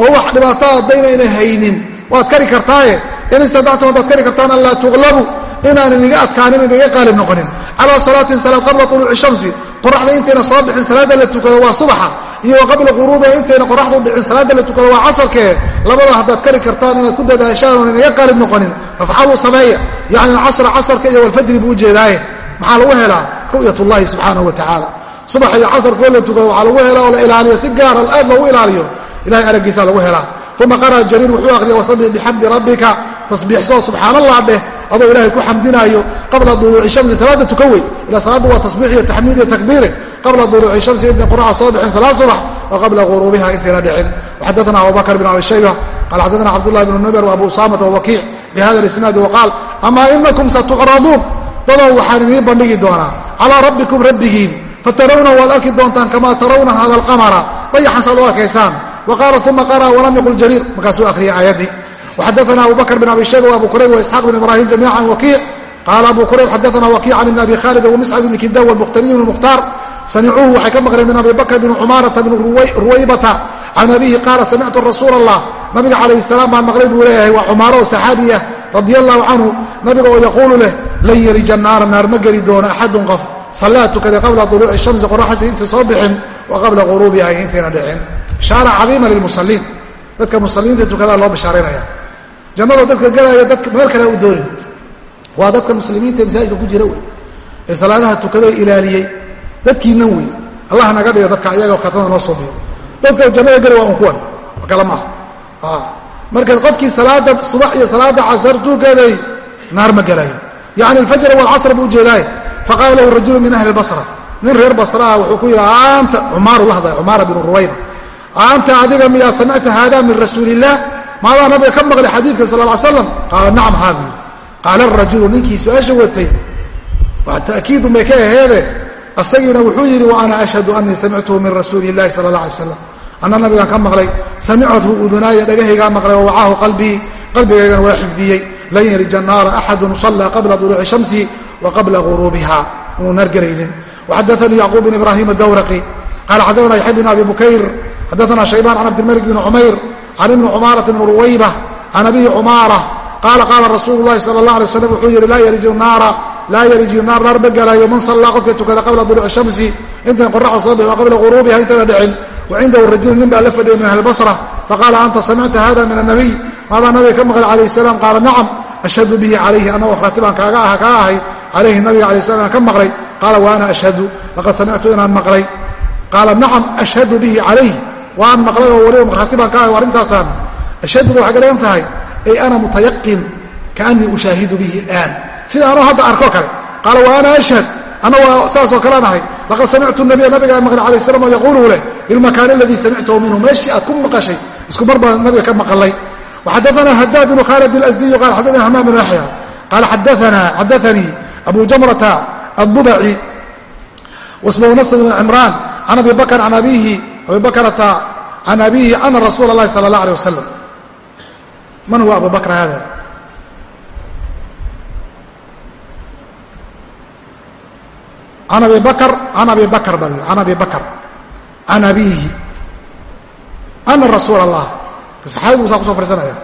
oo wax dhibaataa daynayna haynin waad kari kartaaye? In istadactum haddaad kari kartaan an laa tuglabu inaanan iga adkaanin inaga qaalib noqonin. Calaa salaatin salaad qabla uluuci shamsi qoraxda intayna soo bixin salaada la tukado waa subaxa iyo wa qabla quruubiha intayna qoraxdu dhicin salaada la tukado waa casarkee labada haddaad kari kartaan inaad ku dadaashaan oon inaga qaalib noqonin. Fafcaluu sameeya. Yacni alcasra casarka iyo walfajri buu ujeedaaye maxaa lagu helaa? Ru'yat ullahi subxaanahu wa tacaala subax iyo casarkoo la tukado waxaa lagu helaa oo la ilaaliyo. Si gaara aad loogu ilaaliyo ilahay araggiisa lagu helaa. Uma qara'a jariir wuxuu aqriyay wasabbix bixamdi rabbika. Tasbiixsoo subxaan allah dheh adoo ilaahay ku xamdinaayo qabla duluuci shamsi. Salaada tuka wey ila salaaddu waa tasbiix iyo taxmiid iyo takbiire qabla duruuci shamsi inta qoraxa soo bixin salaad subax wa qabla guruubiha intayna dhicin. xadana abubakr bn abi shayba qal xadana cabdulahi bnu numer wa abu usaamata wawakiic bihada isnaadi waqaal amaa inakum satucraduun dadow waxaan idiin bandhigi doonaa calaa rabbikum rabbigiin fatarawna waad arki doontaan kamaa tarawna hada alqamara dayaxan saad u arkaysaan waqaala uma qara walam yaqul jariir markaasuu ahriyay aayaddii waxadana abu bakr bn abi shayba wa abu kurayb wa isxaaq bn ibraahim jamiican wakiic qaala abu kurayb xadana wakiican ibn abi khaalid abu miscad bn kinda wlmukhtariy bn mukhtaar samicuuhu waxay ka maqleen min abi bakr bn cumaarata bn ruwaybata can abihi qaala samictu rasuul allah nabiga calayhi salaam baan maqlay buu leeyahay waa cumaaro oo saxaabi ah radia allahu canhu nabiga oo yaquulu leh lan yarija naara naar ma geli doono axadun qof sallaa tukaday qabla duluuci shamsi qoraxdii intay soo bixin wa qabla quruubiha ay intayna dhicin bishaara cadiima lilmusaliin dadka musaliinta tukadaha loo bishaaraynaya jannada dadka gelaaya dadka meel kale u doonin waa dadka muslimiinta masaajidka ku jira wey ee salaadaha tukada ilaaliyey dadkiinan wey allah naga dhigo dadka ayaga khatamada noo soo biyo dadka jannada gala waa un kuwan. Kale maaha. Marka qofkii salaada subax iyo salaada casar tukaday naar ma gelayo yacni alfajr walcasr buu ujeedaaye faqaala lahu rajulu min ahli basra nin reer basraha wuxuu ku yidhi anta cumaaru la hadlaya cumaara binu ruwayba. Anta adiga miyaa samicta haada min rasuuli illah maadaa nabiga ka maqlay xadiidka sal ly slam qaala nacam haa qaala arajulu ninkii su'aasha watay waa ta'kiidun bay ka aheede asagiina wuxuu yidhi wa ana ashhadu anii samictuhu min rasuuli illahi sala allah alay slam anna nabigaan ka maqlay samicathu udunaaya dhagahaygaa maqlay wa qalbii qalbigaygana waa xifdiyey. Lan yarija naara axadun sallaa qabla duluuci shamsi wa qabla guruubiha inuu naar gelaynin waxadaanii yacquub bin ibraahim adawraqi qaala xadaana yaxya bn abi bukayr xadaana shaybaan can cabdilmalik bn cumayr can ibni cumaarata bn ruwayba can abihi cumaara qaala qaala rasuulu lahi sala allah alay waslam wuxuu yidhi laa yariju laa yariju naar naar ma gelaayo man sallaa qofka tukada qabla duluuci shamsi intayn qoraxda soo bixin qabla guruubiha intayna dhicin wa cindahu rajulu nin baa la fadhiyay min ahli faqaala anta samicta hada min annabiy maadaa nabiga ka maqlay calayh salaam qaala nacam ashhadu bihi calayhi anagoo khaatibaan kaaga ah kaa ahay calayhi nabiga alayh salam aan ka maqlay qaala wa ashhadu laqad samictu inaan maqlay qaala nacam ashhadu bihi calayh waan maqlay oo weliba markhaatibaan ka ahay arrintaasaan ashhaduda waxay ka tahay ay ana mutayaqin kaanii ushaahidu bihi alaan sida anoo hadda arko kale qaala wa ana ashhad ana waa saasoo kalean ahay laqad samictu nabiya nabiga maqlay alayh salam oo yaquulu leh bilmakaani aladii samictahu minhu meeshii aad ku maqashay isku mar baan nabiga ka maqalay waxadaana hadaad bnu khaalid اlasdiyu qala xadana hamaam bn yaxya qaala xadaanii abu jamrata addubaci wasmahu nasr bn cimraan can abi bakr an abihi abi bakrata can abihi ana rasuula اlahi salى اlah alيه wasalam man huwa abu bakr hada an abi bakr an abi bakr ba an abi bakr can abihi ana rasuula اllah saxaabigu saa kuso fadhiisanaya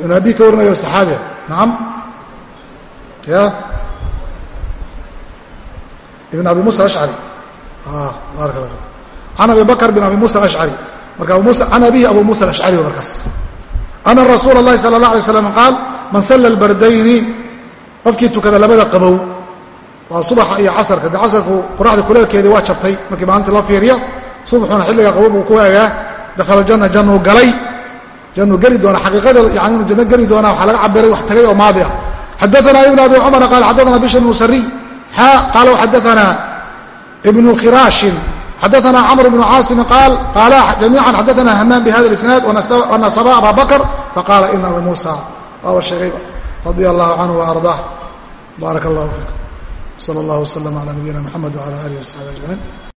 inuu abihi ka warinayo saxaabiya nacam ya ibn abi musa ashcari barak la can abi bakr bin abi musa ashcari marka can abihi abu musa ashcari wa markaas ana rasuula اlahi sala اlah alay slam qaal man salla lbardayni qofkii tukada labada qabow waa subaxa iyo casarka. De casarku qoraxda kuleelkeedii waa jabtay markii maalinta la fiiriyo subaxuna xilliga qabow buu ku egaa dakhala janna jannuu galay. Jannuu geli doona xaqiiqada yani inuu janno geli doonaa waxaa laga cabiray wax tagay oo maadi ah. Xadaana ibn abi cumar qaal xadaana bishr bnu sariy xa qaala xadaana ibnu khiraashin xadaana camr bnu caasimin qaal qaala jamiican xadaana hamaam bihada isnaad wanasaba aba bakr faqaala ina abi muusa waaba sheegayba radia allahu canhu waardah baarak allahu fiikum sal allah wslm ala nabiyina mxamed wala alih wasaxbi ajmaciin